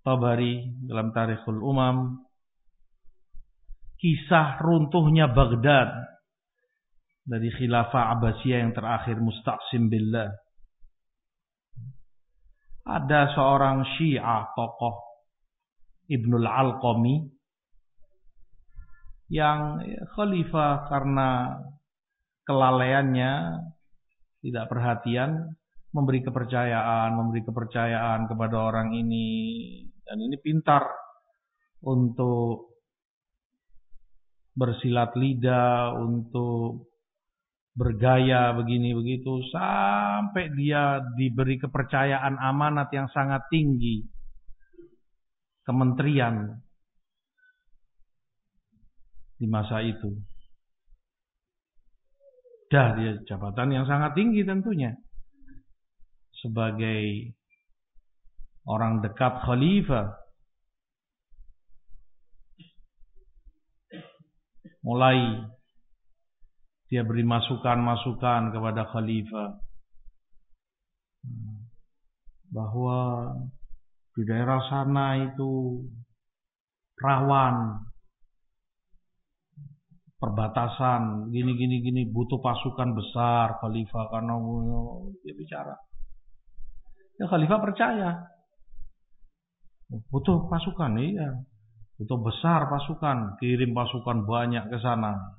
Tabari dalam Tarikhul Umam, kisah runtuhnya Baghdad dari khilafah Abbasiyah yang terakhir mustaqsim billah. Ada seorang Syiah tokoh Ibnul Alqami yang khalifah karena kelalaiannya tidak perhatian memberi kepercayaan, memberi kepercayaan kepada orang ini dan ini pintar untuk bersilat lidah, untuk bergaya begini begitu sampai dia diberi kepercayaan amanat yang sangat tinggi kementerian di masa itu. Dah dia jabatan yang sangat tinggi tentunya. Sebagai orang dekat khalifah. Mulai dia beri masukan-masukan kepada khalifah. Bahwa di daerah sana itu rawan perbatasan gini gini gini butuh pasukan besar khalifah karena dia bicara ya khalifah percaya butuh pasukan iya. Butuh besar pasukan kirim pasukan banyak ke sana.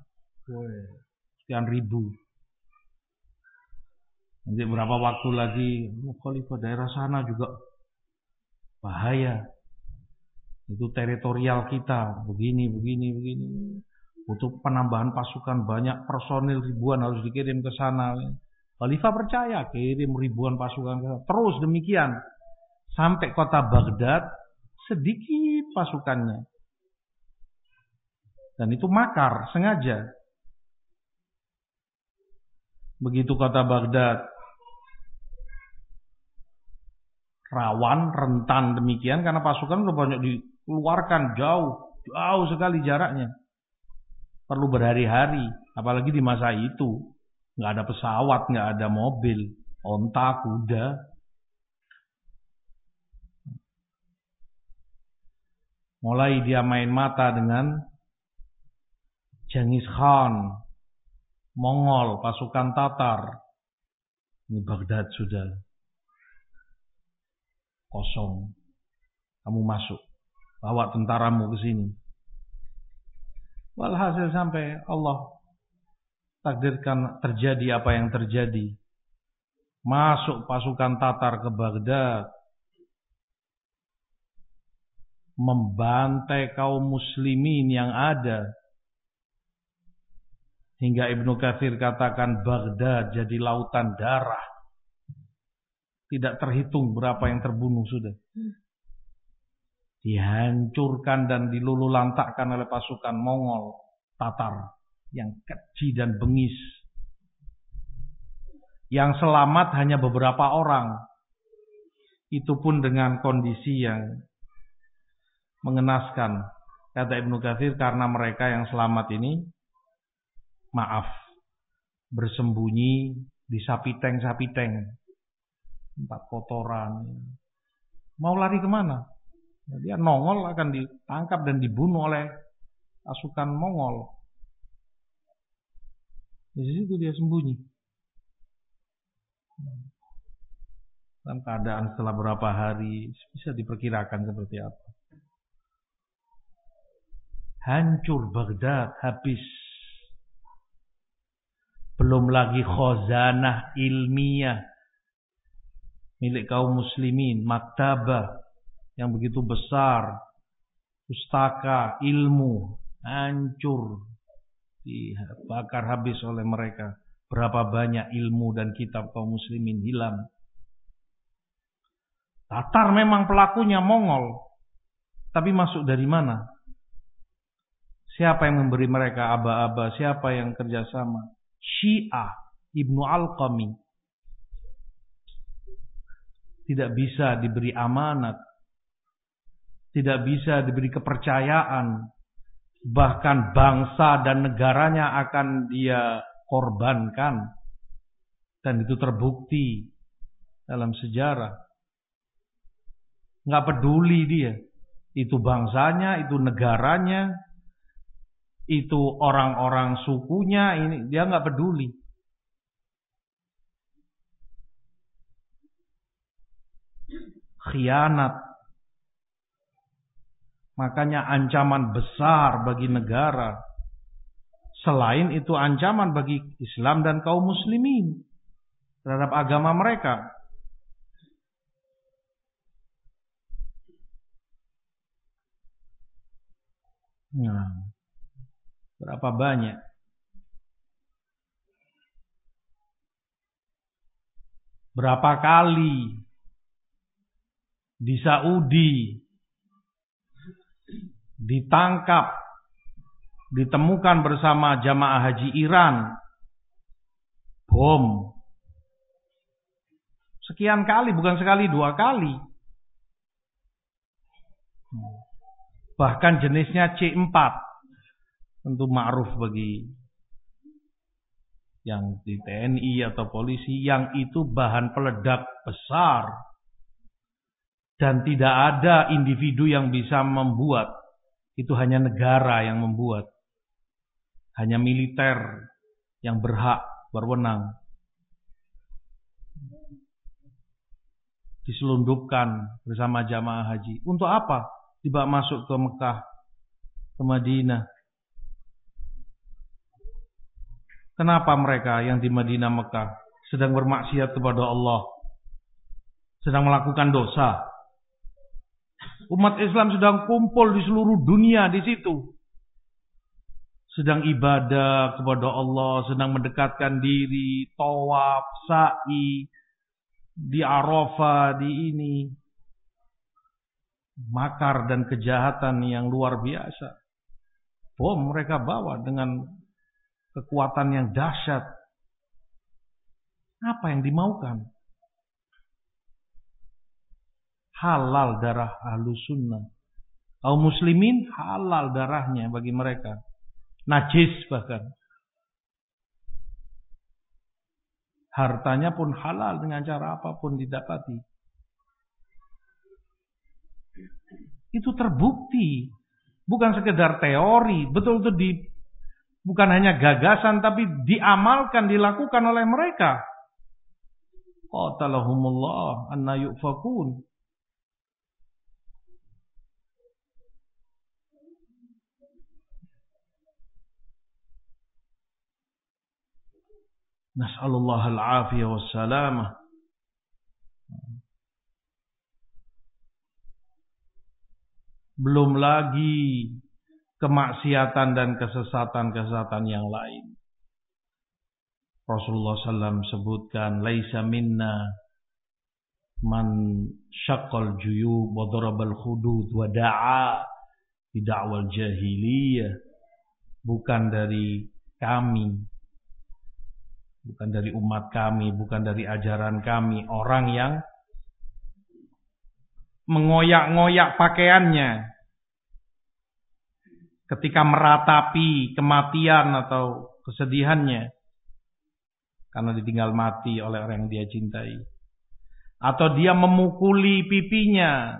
Sekian ribu. Nanti berapa waktu lagi oh, khalifah daerah sana juga bahaya. Itu teritorial kita begini begini begini. Butuh penambahan pasukan banyak personil ribuan harus dikirim ke sana. Khalifah percaya kirim ribuan pasukan ke sana. Terus demikian. Sampai kota Baghdad sedikit pasukannya. Dan itu makar sengaja. Begitu kota Baghdad rawan, rentan demikian karena pasukan sudah banyak dikeluarkan jauh, jauh sekali jaraknya perlu berhari-hari, apalagi di masa itu nggak ada pesawat, nggak ada mobil, onta, kuda. Mulai dia main mata dengan Genghis Khan, Mongol, pasukan Tatar. Ini Baghdad sudah kosong. Kamu masuk, bawa tentaramu ke sini. Walhasil sampai Allah takdirkan terjadi apa yang terjadi. Masuk pasukan Tatar ke Baghdad. Membantai kaum muslimin yang ada. Hingga Ibnu Kathir katakan Baghdad jadi lautan darah. Tidak terhitung berapa yang terbunuh sudah dihancurkan dan dilululantakkan oleh pasukan Mongol Tatar yang keji dan bengis. Yang selamat hanya beberapa orang. Itu pun dengan kondisi yang mengenaskan. Kata Ibnu Katsir karena mereka yang selamat ini maaf bersembunyi di sapiteng-sapiteng tempat kotoran. Mau lari ke mana? Dia nongol akan ditangkap dan dibunuh oleh pasukan Mongol. Di situ dia sembunyi. Dalam keadaan setelah berapa hari bisa diperkirakan seperti apa. Hancur Baghdad habis. Belum lagi khazanah ilmiah milik kaum muslimin, maktabah yang begitu besar, pustaka, ilmu, hancur, dibakar habis oleh mereka. Berapa banyak ilmu dan kitab kaum muslimin hilang. Tatar memang pelakunya Mongol. Tapi masuk dari mana? Siapa yang memberi mereka aba-aba? Siapa yang kerjasama? Syiah Ibnu Al-Qami. Tidak bisa diberi amanat tidak bisa diberi kepercayaan, bahkan bangsa dan negaranya akan dia korbankan. Dan itu terbukti dalam sejarah. Nggak peduli dia. Itu bangsanya, itu negaranya, itu orang-orang sukunya, ini dia nggak peduli. Khianat. Makanya ancaman besar bagi negara. Selain itu ancaman bagi Islam dan kaum muslimin terhadap agama mereka. Nah, berapa banyak? Berapa kali di Saudi ditangkap, ditemukan bersama jamaah haji Iran bom sekian kali, bukan sekali, dua kali. Bahkan jenisnya C4. Tentu ma'ruf bagi yang di TNI atau polisi yang itu bahan peledak besar. Dan tidak ada individu yang bisa membuat. Itu hanya negara yang membuat. Hanya militer yang berhak berwenang. Diselundupkan bersama jamaah haji. Untuk apa? Dibawa masuk ke Mekah, ke Madinah. Kenapa mereka yang di Madinah Mekah sedang bermaksiat kepada Allah, sedang melakukan dosa? Umat Islam sedang kumpul di seluruh dunia di situ. Sedang ibadah kepada Allah, sedang mendekatkan diri, tawaf, sa'i, di Arafah, di ini makar dan kejahatan yang luar biasa. Bom mereka bawa dengan kekuatan yang dahsyat. Apa yang dimaukan? Halal darah ahlu sunnah. Kaum muslimin halal darahnya bagi mereka. Najis bahkan. Hartanya pun halal dengan cara apa pun didapati. Itu terbukti. Bukan sekedar teori. Betul-betul di bukan hanya gagasan tapi diamalkan, dilakukan oleh mereka. Qatalahumullah anna yufakun. Nas'alullah al-afiyah wassalamah. Belum lagi kemaksiatan dan kesesatan-kesesatan yang lain. Rasulullah SAW sebutkan, Laisa minna man syaqqal juyub wa darabal khudud wa da'a bida'wal jahiliyah. Bukan dari kami. Bukan dari umat kami, bukan dari ajaran kami. Orang yang mengoyak-ngoyak pakaiannya ketika meratapi kematian atau kesedihannya karena ditinggal mati oleh orang yang dia cintai. Atau dia memukuli pipinya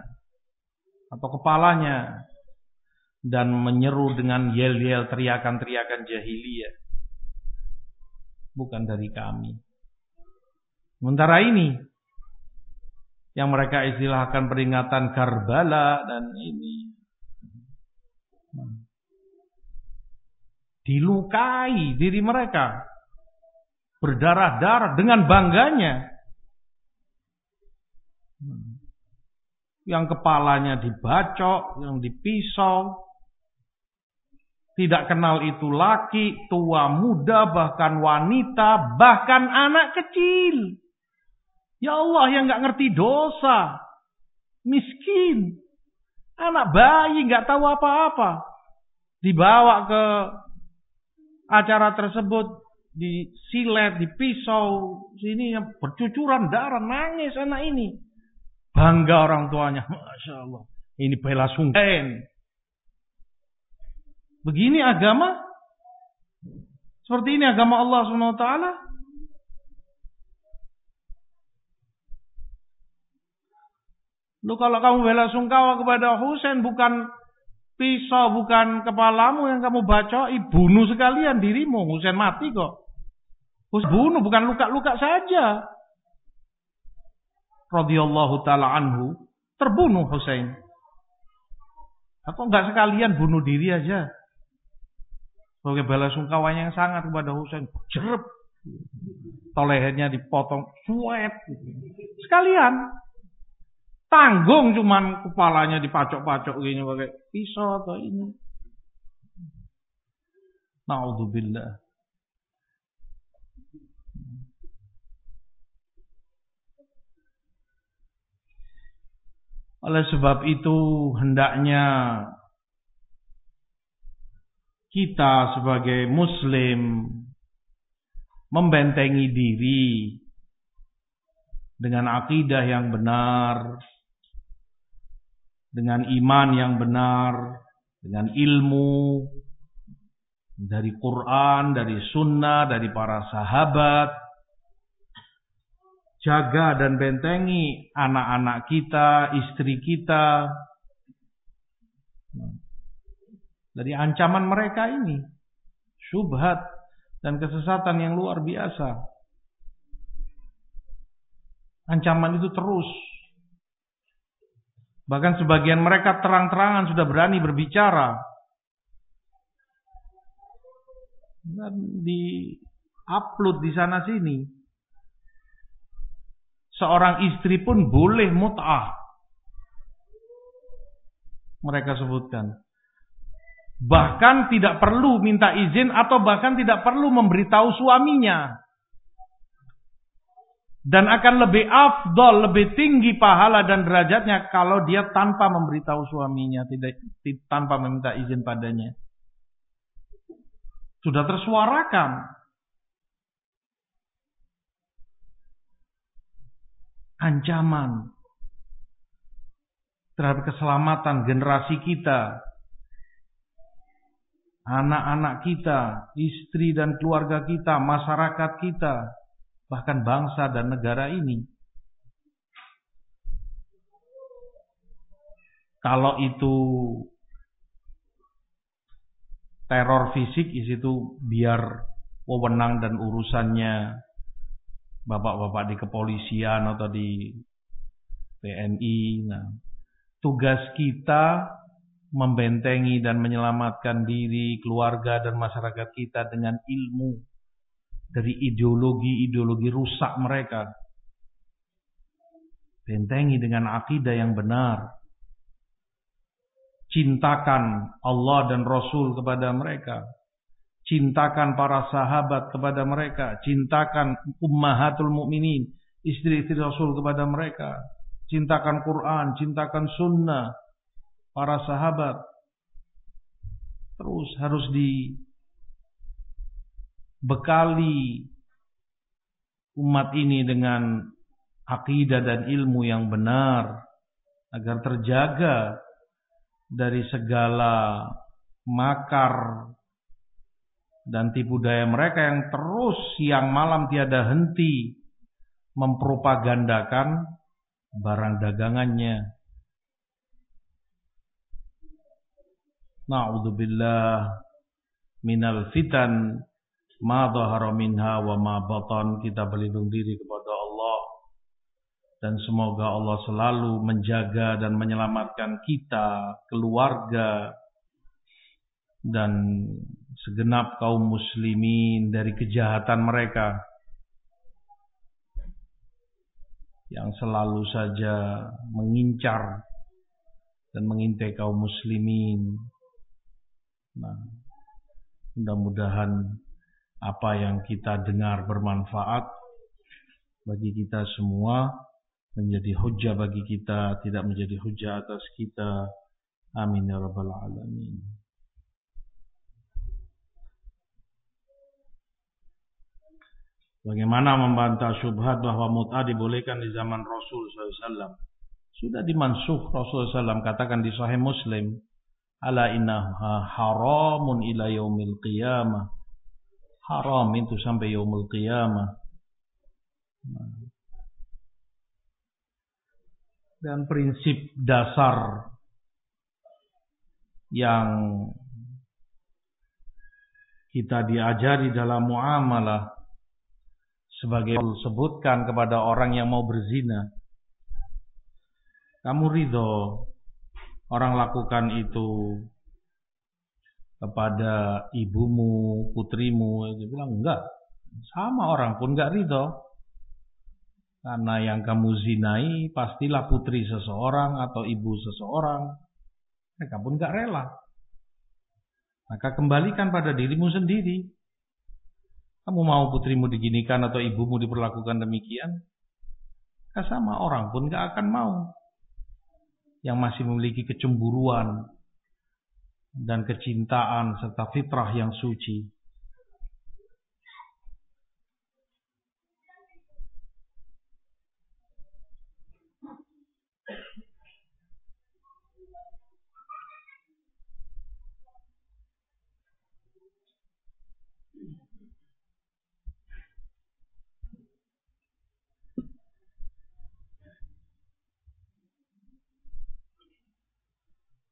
atau kepalanya dan menyeru dengan yel-yel teriakan-teriakan jahiliyah. Bukan dari kami. Sementara ini yang mereka istilahkan peringatan Karbala dan ini dilukai diri mereka berdarah-darah dengan bangganya. Yang kepalanya dibacok, yang dipisau. Tidak kenal itu laki, tua, muda, bahkan wanita, bahkan anak kecil. Ya Allah yang nggak ngerti dosa, miskin, anak bayi nggak tahu apa-apa, dibawa ke acara tersebut disilet, dipisau, sini yang bercucuran darah, nangis anak ini. Bangga orang tuanya, masya Allah. Ini bela. Begini agama? Seperti ini agama Allah swt. Lu kalau kamu bela sungkawa kepada Husain bukan pisau, bukan kepalamu yang kamu baca, bunuh sekalian dirimu. Husain mati kok. Husain bunuh, bukan luka-luka saja. Radhiyallahu taala anhu terbunuh Husain. Aku nggak sekalian bunuh diri aja. Sebagai bala sungkawanya yang sangat kepada Husain. Jerep. Tolehernya dipotong. Suet. Sekalian. Tanggung cuman kepalanya dipacok-pacok gini pakai pisau atau ini. Naudzubillah. Oleh sebab itu hendaknya kita sebagai muslim membentengi diri dengan akidah yang benar, dengan iman yang benar, dengan ilmu dari Quran, dari sunnah, dari para sahabat. Jaga dan bentengi anak-anak kita, istri kita. Dari ancaman mereka ini. Subhat dan kesesatan yang luar biasa. Ancaman itu terus Bahkan sebagian mereka terang-terangan sudah berani berbicara. Dan di upload di sana sini. Seorang istri pun boleh mut'ah. Mereka sebutkan. Bahkan tidak perlu minta izin atau bahkan tidak perlu memberitahu suaminya dan akan lebih afdol, lebih tinggi pahala dan derajatnya kalau dia tanpa memberitahu suaminya, tidak tanpa meminta izin padanya. Sudah tersuarakan. Ancaman terhadap keselamatan generasi kita, anak-anak kita, istri dan keluarga kita, masyarakat kita, bahkan bangsa dan negara ini. Kalau itu teror fisik di situ biar wewenang dan urusannya bapak-bapak di kepolisian atau di TNI. Nah, tugas kita membentengi dan menyelamatkan diri, keluarga dan masyarakat kita dengan ilmu dari ideologi-ideologi rusak mereka. Bentengi dengan akidah yang benar. Cintakan Allah dan Rasul kepada mereka. Cintakan para sahabat kepada mereka. Cintakan ummahatul mukminin, istri-istri Rasul kepada mereka. Cintakan Quran, cintakan sunnah para sahabat. Terus harus di bekali umat ini dengan akidah dan ilmu yang benar agar terjaga dari segala makar dan tipu daya mereka yang terus siang malam tiada henti mempropagandakan barang dagangannya. Na'udzubillah minal fitan ma dhahara minha wa ma batan. Kita berlindung diri kepada Allah. Dan semoga Allah selalu menjaga dan menyelamatkan kita, keluarga dan segenap kaum muslimin dari kejahatan mereka. Yang selalu saja mengincar dan mengintai kaum muslimin. Nah, mudah-mudahan apa yang kita dengar bermanfaat bagi kita semua menjadi hujah bagi kita tidak menjadi hujah atas kita. Amin ya rabbal alamin. Bagaimana membantah syubhat bahwa mut'ah dibolehkan di zaman Rasul SAW? Sudah dimansuh Rasul SAW katakan di Sahih Muslim, ala innaha haramun ila yaumil qiyamah haram itu sampai yaumul qiyamah. dan prinsip dasar yang kita diajari dalam muamalah sebagai sebutkan kepada orang yang mau berzina kamu ridho orang lakukan itu kepada ibumu, putrimu, dia bilang enggak. Sama orang pun enggak ridho. Karena yang kamu zinai pastilah putri seseorang atau ibu seseorang. Mereka pun enggak rela. Maka kembalikan pada dirimu sendiri. Kamu mau putrimu diginikan atau ibumu diperlakukan demikian? Sama orang pun enggak akan mau. Yang masih memiliki kecemburuan, dan kecintaan serta fitrah yang suci.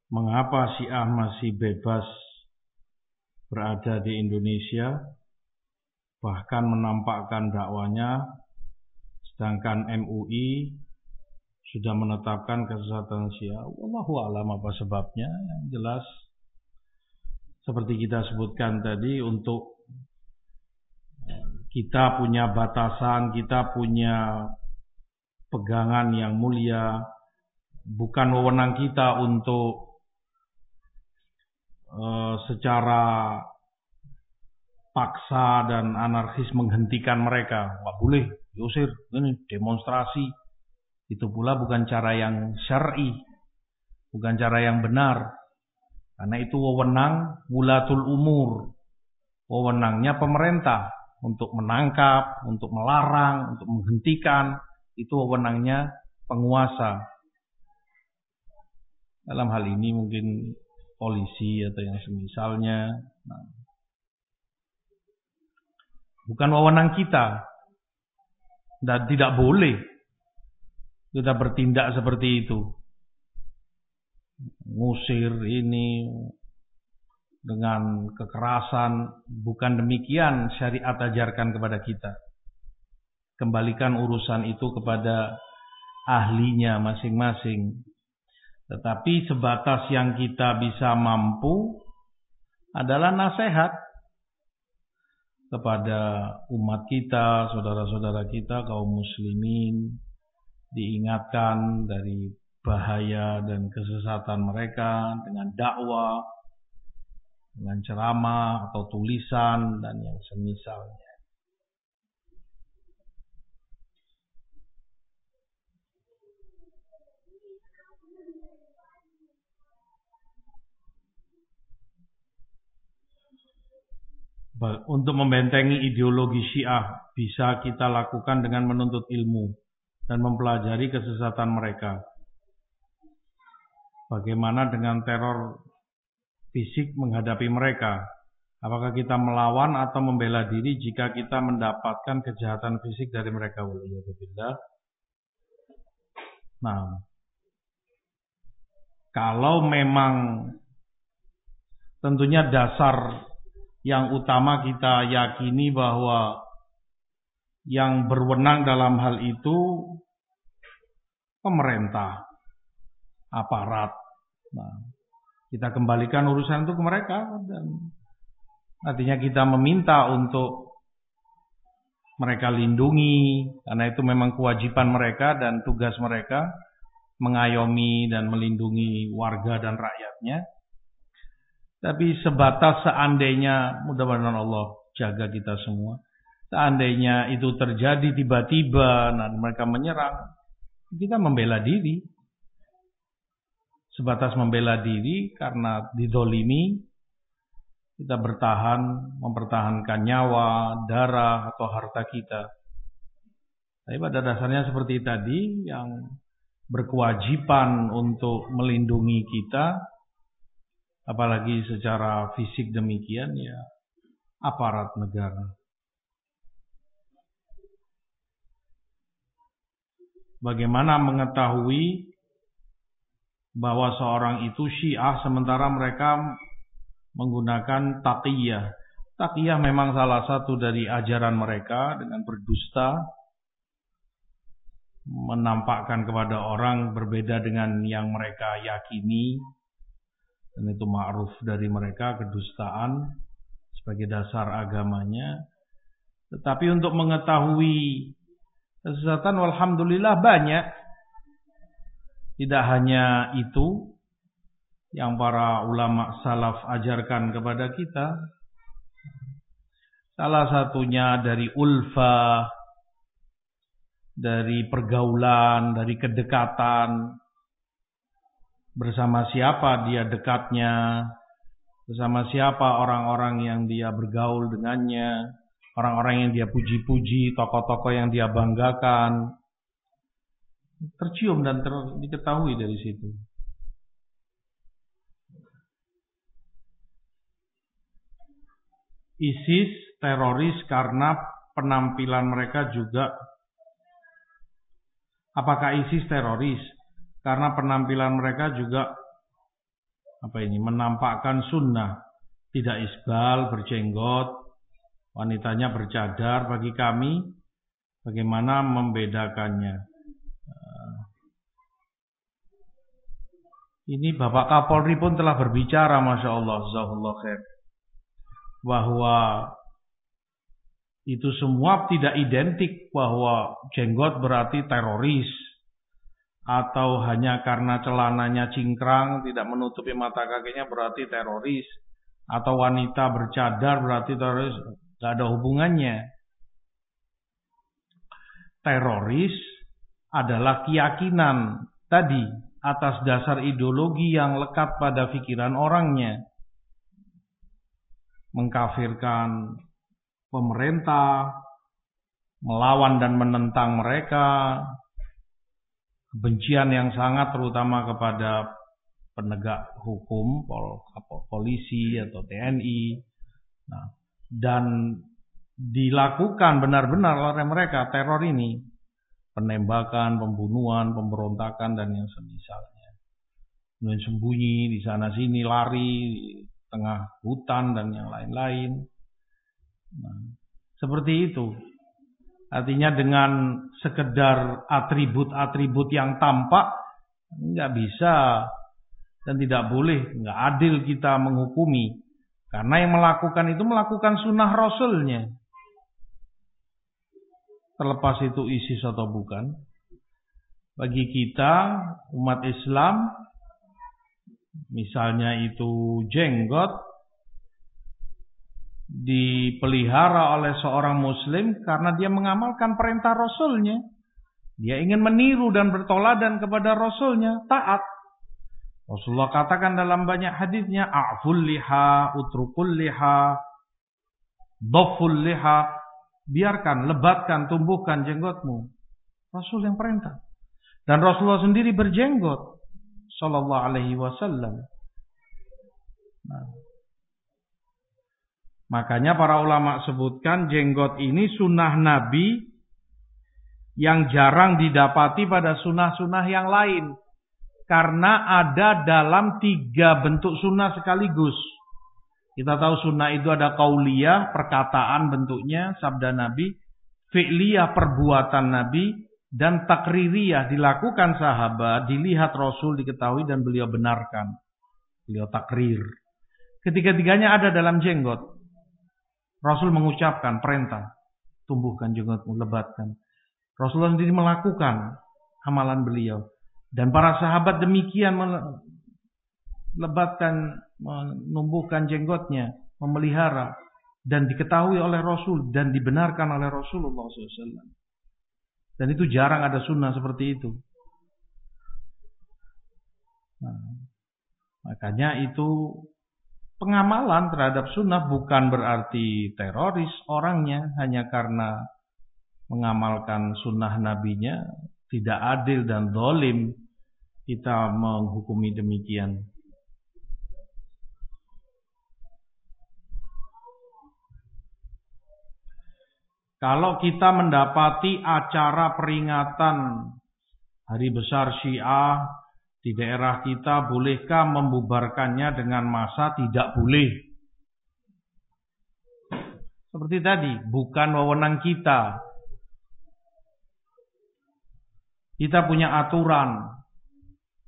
Mengapa Syiah masih bebas berada di Indonesia? Bahkan menampakkan dakwanya sedangkan MUI sudah menetapkan kesesatan Syiah. Wallahu alam apa sebabnya yang jelas. Seperti kita sebutkan tadi untuk kita punya batasan kita punya pegangan yang mulia bukan wewenang kita untuk Eh, secara paksa dan anarkis menghentikan mereka. Nggak boleh, diusir, ini demonstrasi. Itu pula bukan cara yang syar'i, bukan cara yang benar. Karena itu wewenang wulatul umur. Wewenangnya pemerintah untuk menangkap, untuk melarang, untuk menghentikan. Itu wewenangnya penguasa. Dalam hal ini mungkin polisi atau yang semisalnya. Nah, bukan wewenang kita dan tidak boleh kita bertindak seperti itu. Ngusir ini dengan kekerasan bukan demikian syariat ajarkan kepada kita. Kembalikan urusan itu kepada ahlinya masing-masing. Tetapi sebatas yang kita bisa mampu adalah nasihat kepada umat kita, saudara-saudara kita, kaum muslimin, diingatkan dari bahaya dan kesesatan mereka dengan dakwah, dengan ceramah atau tulisan dan yang semisalnya. Untuk membentengi ideologi Syiah bisa kita lakukan dengan menuntut ilmu dan mempelajari kesesatan mereka. Bagaimana dengan teror fisik menghadapi mereka? Apakah kita melawan atau membela diri jika kita mendapatkan kejahatan fisik dari mereka? Nah, kalau memang tentunya dasar yang utama kita yakini bahwa yang berwenang dalam hal itu pemerintah, aparat. Nah, kita kembalikan urusan itu ke mereka dan artinya kita meminta untuk mereka lindungi karena itu memang kewajiban mereka dan tugas mereka mengayomi dan melindungi warga dan rakyatnya. Tapi sebatas seandainya mudah-mudahan Allah jaga kita semua. Seandainya itu terjadi tiba-tiba dan mereka menyerang, kita membela diri. Sebatas membela diri karena didolimi, kita bertahan, mempertahankan nyawa, darah, atau harta kita. Tapi pada dasarnya seperti tadi, yang berkewajiban untuk melindungi kita apalagi secara fisik demikian ya aparat negara. Bagaimana mengetahui bahwa seorang itu syiah sementara mereka menggunakan taqiyah. Taqiyah memang salah satu dari ajaran mereka dengan berdusta menampakkan kepada orang berbeda dengan yang mereka yakini dan itu ma'ruf dari mereka kedustaan sebagai dasar agamanya tetapi untuk mengetahui kesesatan alhamdulillah banyak tidak hanya itu yang para ulama salaf ajarkan kepada kita. Salah satunya dari ulfa, dari pergaulan, dari kedekatan. Bersama siapa dia dekatnya, bersama siapa orang-orang yang dia bergaul dengannya, orang-orang yang dia puji-puji, tokoh-tokoh yang dia banggakan, tercium dan ter, diketahui dari situ. ISIS teroris karena penampilan mereka juga. Apakah ISIS teroris karena penampilan mereka juga apa ini menampakkan sunnah. Tidak isbal berjenggot wanitanya bercadar bagi kami bagaimana membedakannya. Ini Bapak Kapolri pun telah berbicara, masya Allah, Zahullah khair, bahwa itu semua tidak identik bahwa jenggot berarti teroris atau hanya karena celananya cingkrang tidak menutupi mata kakinya berarti teroris. Atau wanita bercadar berarti teroris. Tidak ada hubungannya. Teroris adalah keyakinan tadi atas dasar ideologi yang lekat pada pikiran orangnya. Mengkafirkan pemerintah, melawan dan menentang mereka, kebencian yang sangat terutama kepada penegak hukum, polisi atau TNI. Nah, dan dilakukan benar-benar oleh mereka teror ini penembakan, pembunuhan, pemberontakan dan yang semisalnya. Kemudian sembunyi di sana sini, lari di tengah hutan dan yang lain-lain. Nah, seperti itu. Artinya dengan sekedar atribut-atribut yang tampak nggak bisa dan tidak boleh, nggak adil kita menghukumi. Karena yang melakukan itu melakukan sunnah rasulnya terlepas itu ISIS atau bukan. Bagi kita umat Islam misalnya itu jenggot dipelihara oleh seorang muslim karena dia mengamalkan perintah rasulnya. Dia ingin meniru dan bertoladan kepada rasulnya, taat. Rasulullah katakan dalam banyak hadisnya, a'ful liha, utrukul liha, dhaful liha, biarkan, lebatkan, tumbuhkan jenggotmu. Rasul yang perintah. Dan Rasulullah sendiri berjenggot. Sallallahu alaihi wasallam. Nah. Makanya para ulama sebutkan jenggot ini sunnah Nabi yang jarang didapati pada sunnah-sunnah yang lain. Karena ada dalam tiga bentuk sunnah sekaligus. Kita tahu sunnah itu ada kauliyah, perkataan bentuknya, sabda Nabi, fi'liyah perbuatan Nabi, dan takririyah dilakukan sahabat, dilihat Rasul, diketahui dan beliau benarkan. Beliau takrir. Ketiga-tiganya ada dalam jenggot. Rasul mengucapkan perintah, tumbuhkan jenggotmu, lebatkan. Rasulullah sendiri melakukan amalan beliau. Dan para sahabat demikian melebatkan menumbuhkan jenggotnya, memelihara dan diketahui oleh Rasul dan dibenarkan oleh Rasulullah SAW. Dan itu jarang ada sunnah seperti itu. Nah, makanya itu pengamalan terhadap sunnah bukan berarti teroris orangnya hanya karena mengamalkan sunnah nabinya tidak adil dan dolim kita menghukumi demikian. Kalau kita mendapati acara peringatan hari besar Syiah Di daerah kita bolehkah membubarkannya dengan masa? Tidak boleh. Seperti tadi, bukan wewenang kita. Kita punya aturan.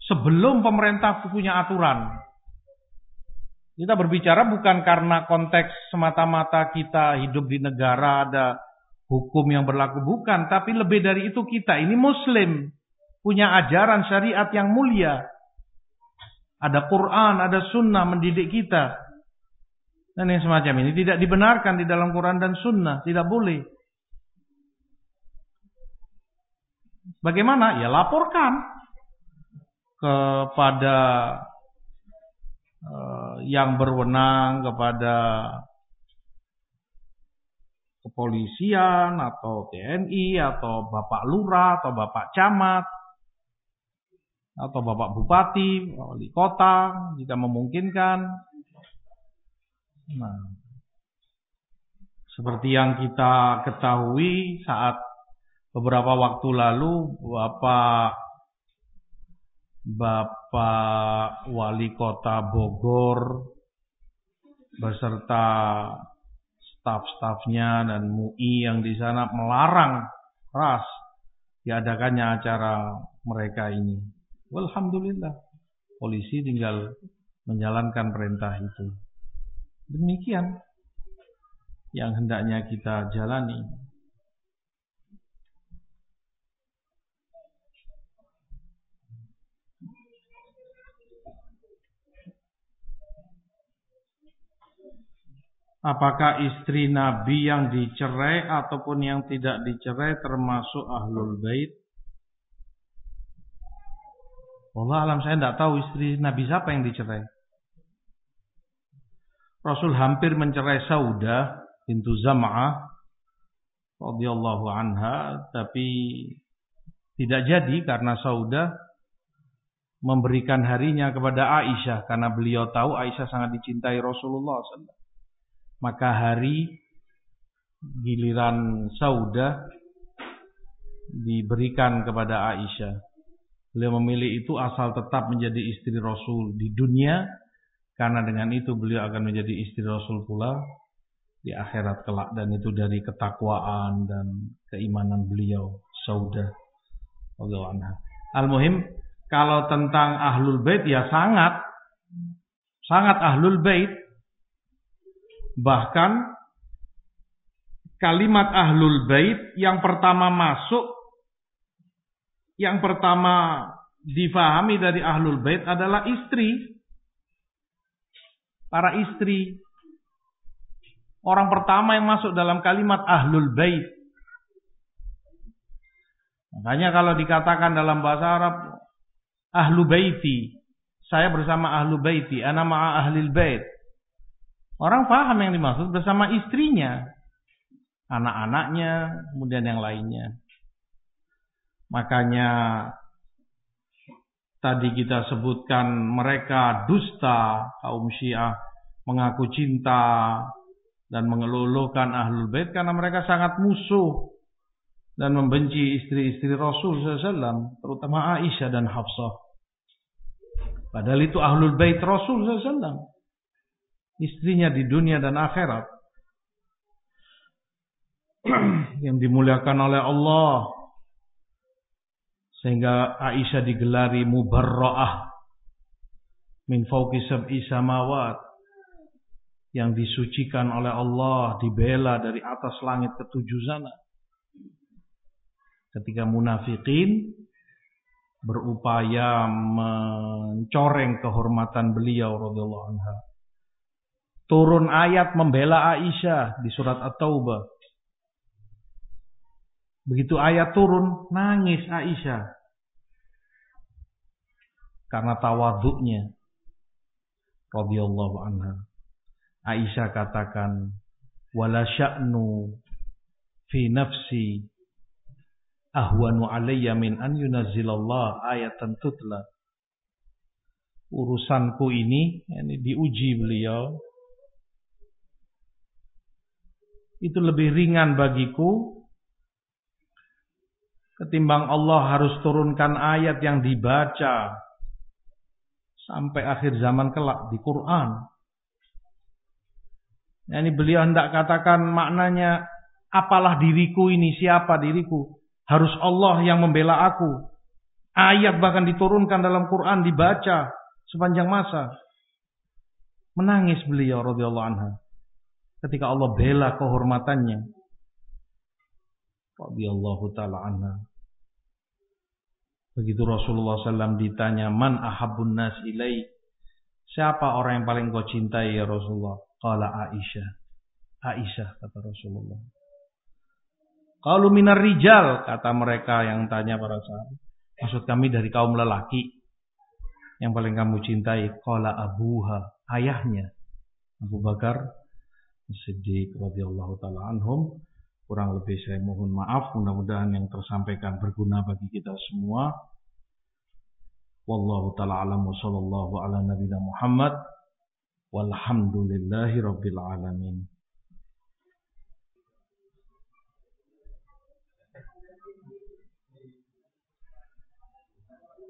Sebelum pemerintah punya aturan. Kita berbicara bukan karena konteks semata-mata kita hidup di negara ada hukum yang berlaku. Bukan, tapi lebih dari itu kita. Ini muslim punya ajaran syariat yang mulia. Ada Quran, ada sunnah mendidik kita. Dan yang semacam ini tidak dibenarkan di dalam Quran dan sunnah. Tidak boleh. Bagaimana? Ya laporkan kepada uh, yang berwenang, kepada kepolisian atau TNI atau Bapak Lurah atau Bapak Camat atau Bapak Bupati, Wali Kota jika memungkinkan. Nah, seperti yang kita ketahui saat beberapa waktu lalu Bapak Bapak Wali Kota Bogor beserta staf-stafnya dan MUI yang di sana melarang keras diadakannya acara mereka ini. Alhamdulillah. Polisi tinggal menjalankan perintah itu. Demikian yang hendaknya kita jalani. Apakah istri Nabi yang dicerai ataupun yang tidak dicerai termasuk ahlul bait? Allah alam saya tidak tahu istri Nabi siapa yang dicerai. Rasul hampir mencerai Saudah pintu Zam'ah radhiyallahu anha tapi tidak jadi karena Saudah memberikan harinya kepada Aisyah karena beliau tahu Aisyah sangat dicintai Rasulullah. Maka hari giliran Saudah diberikan kepada Aisyah. Beliau memilih itu asal tetap menjadi istri Rasul di dunia karena dengan itu beliau akan menjadi istri Rasul pula di akhirat kelak. Dan itu dari ketakwaan dan keimanan beliau Saudah Al-Muhim kalau tentang Ahlul Bait ya sangat sangat Ahlul Bait. Bahkan kalimat Ahlul Bait yang pertama masuk yang pertama difahami dari ahlul bait adalah istri. Para istri. Orang pertama yang masuk dalam kalimat ahlul bait. Makanya kalau dikatakan dalam bahasa Arab ahlu baiti, saya bersama ahlu baiti, ana ma'a ahlil bait. Orang paham yang dimaksud bersama istrinya, anak-anaknya, kemudian yang lainnya. Makanya tadi kita sebutkan mereka dusta kaum Syiah mengaku cinta dan mengelulukan ahlul bait karena mereka sangat musuh dan membenci istri-istri Rasul SAW, terutama Aisyah dan Hafsah. Padahal itu ahlul bait Rasul SAW. Istrinya di dunia dan akhirat. [CLEARS THROAT] yang dimuliakan oleh Allah sehingga Aisyah digelari mubarra'ah min fauqi sab'i samawat yang disucikan oleh Allah, dibela dari atas langit ketujuh sana. Ketika munafikin berupaya mencoreng kehormatan beliau radhiyallahu anha. Turun ayat membela Aisyah di surat At-Taubah. Begitu ayat turun, nangis Aisyah. Karena tawaduknya. radhiyallahu anha. Aisyah katakan, "Wala sya'nu fi nafsi ahwanu alayya min an yunazzilallah ayatan tutla." Urusanku ini, ini diuji beliau. Itu lebih ringan bagiku Ketimbang Allah harus turunkan ayat yang dibaca sampai akhir zaman kelak di Quran. Nah, ini beliau hendak katakan maknanya apalah diriku ini siapa diriku harus Allah yang membela aku. Ayat bahkan diturunkan dalam Quran dibaca sepanjang masa. Menangis beliau radhiyallahu anha ketika Allah bela kehormatannya. Radhiyallahu taala anha. Begitu Rasulullah SAW ditanya, Man ahabun nas ilai? Siapa orang yang paling kau cintai ya Rasulullah? Qala Aisyah. Aisyah kata Rasulullah. Kalau minar rijal kata mereka yang tanya para sahabat. Maksud kami dari kaum lelaki yang paling kamu cintai. Qala abuha ayahnya Abu Bakar Siddiq radhiyallahu taala anhum Kurang lebih saya mohon maaf. Mudah-mudahan yang tersampaikan berguna bagi kita semua. Wallahu ta'ala alam wa sallallahu ala nabiyina Muhammad. Walhamdulillahi rabbil alamin.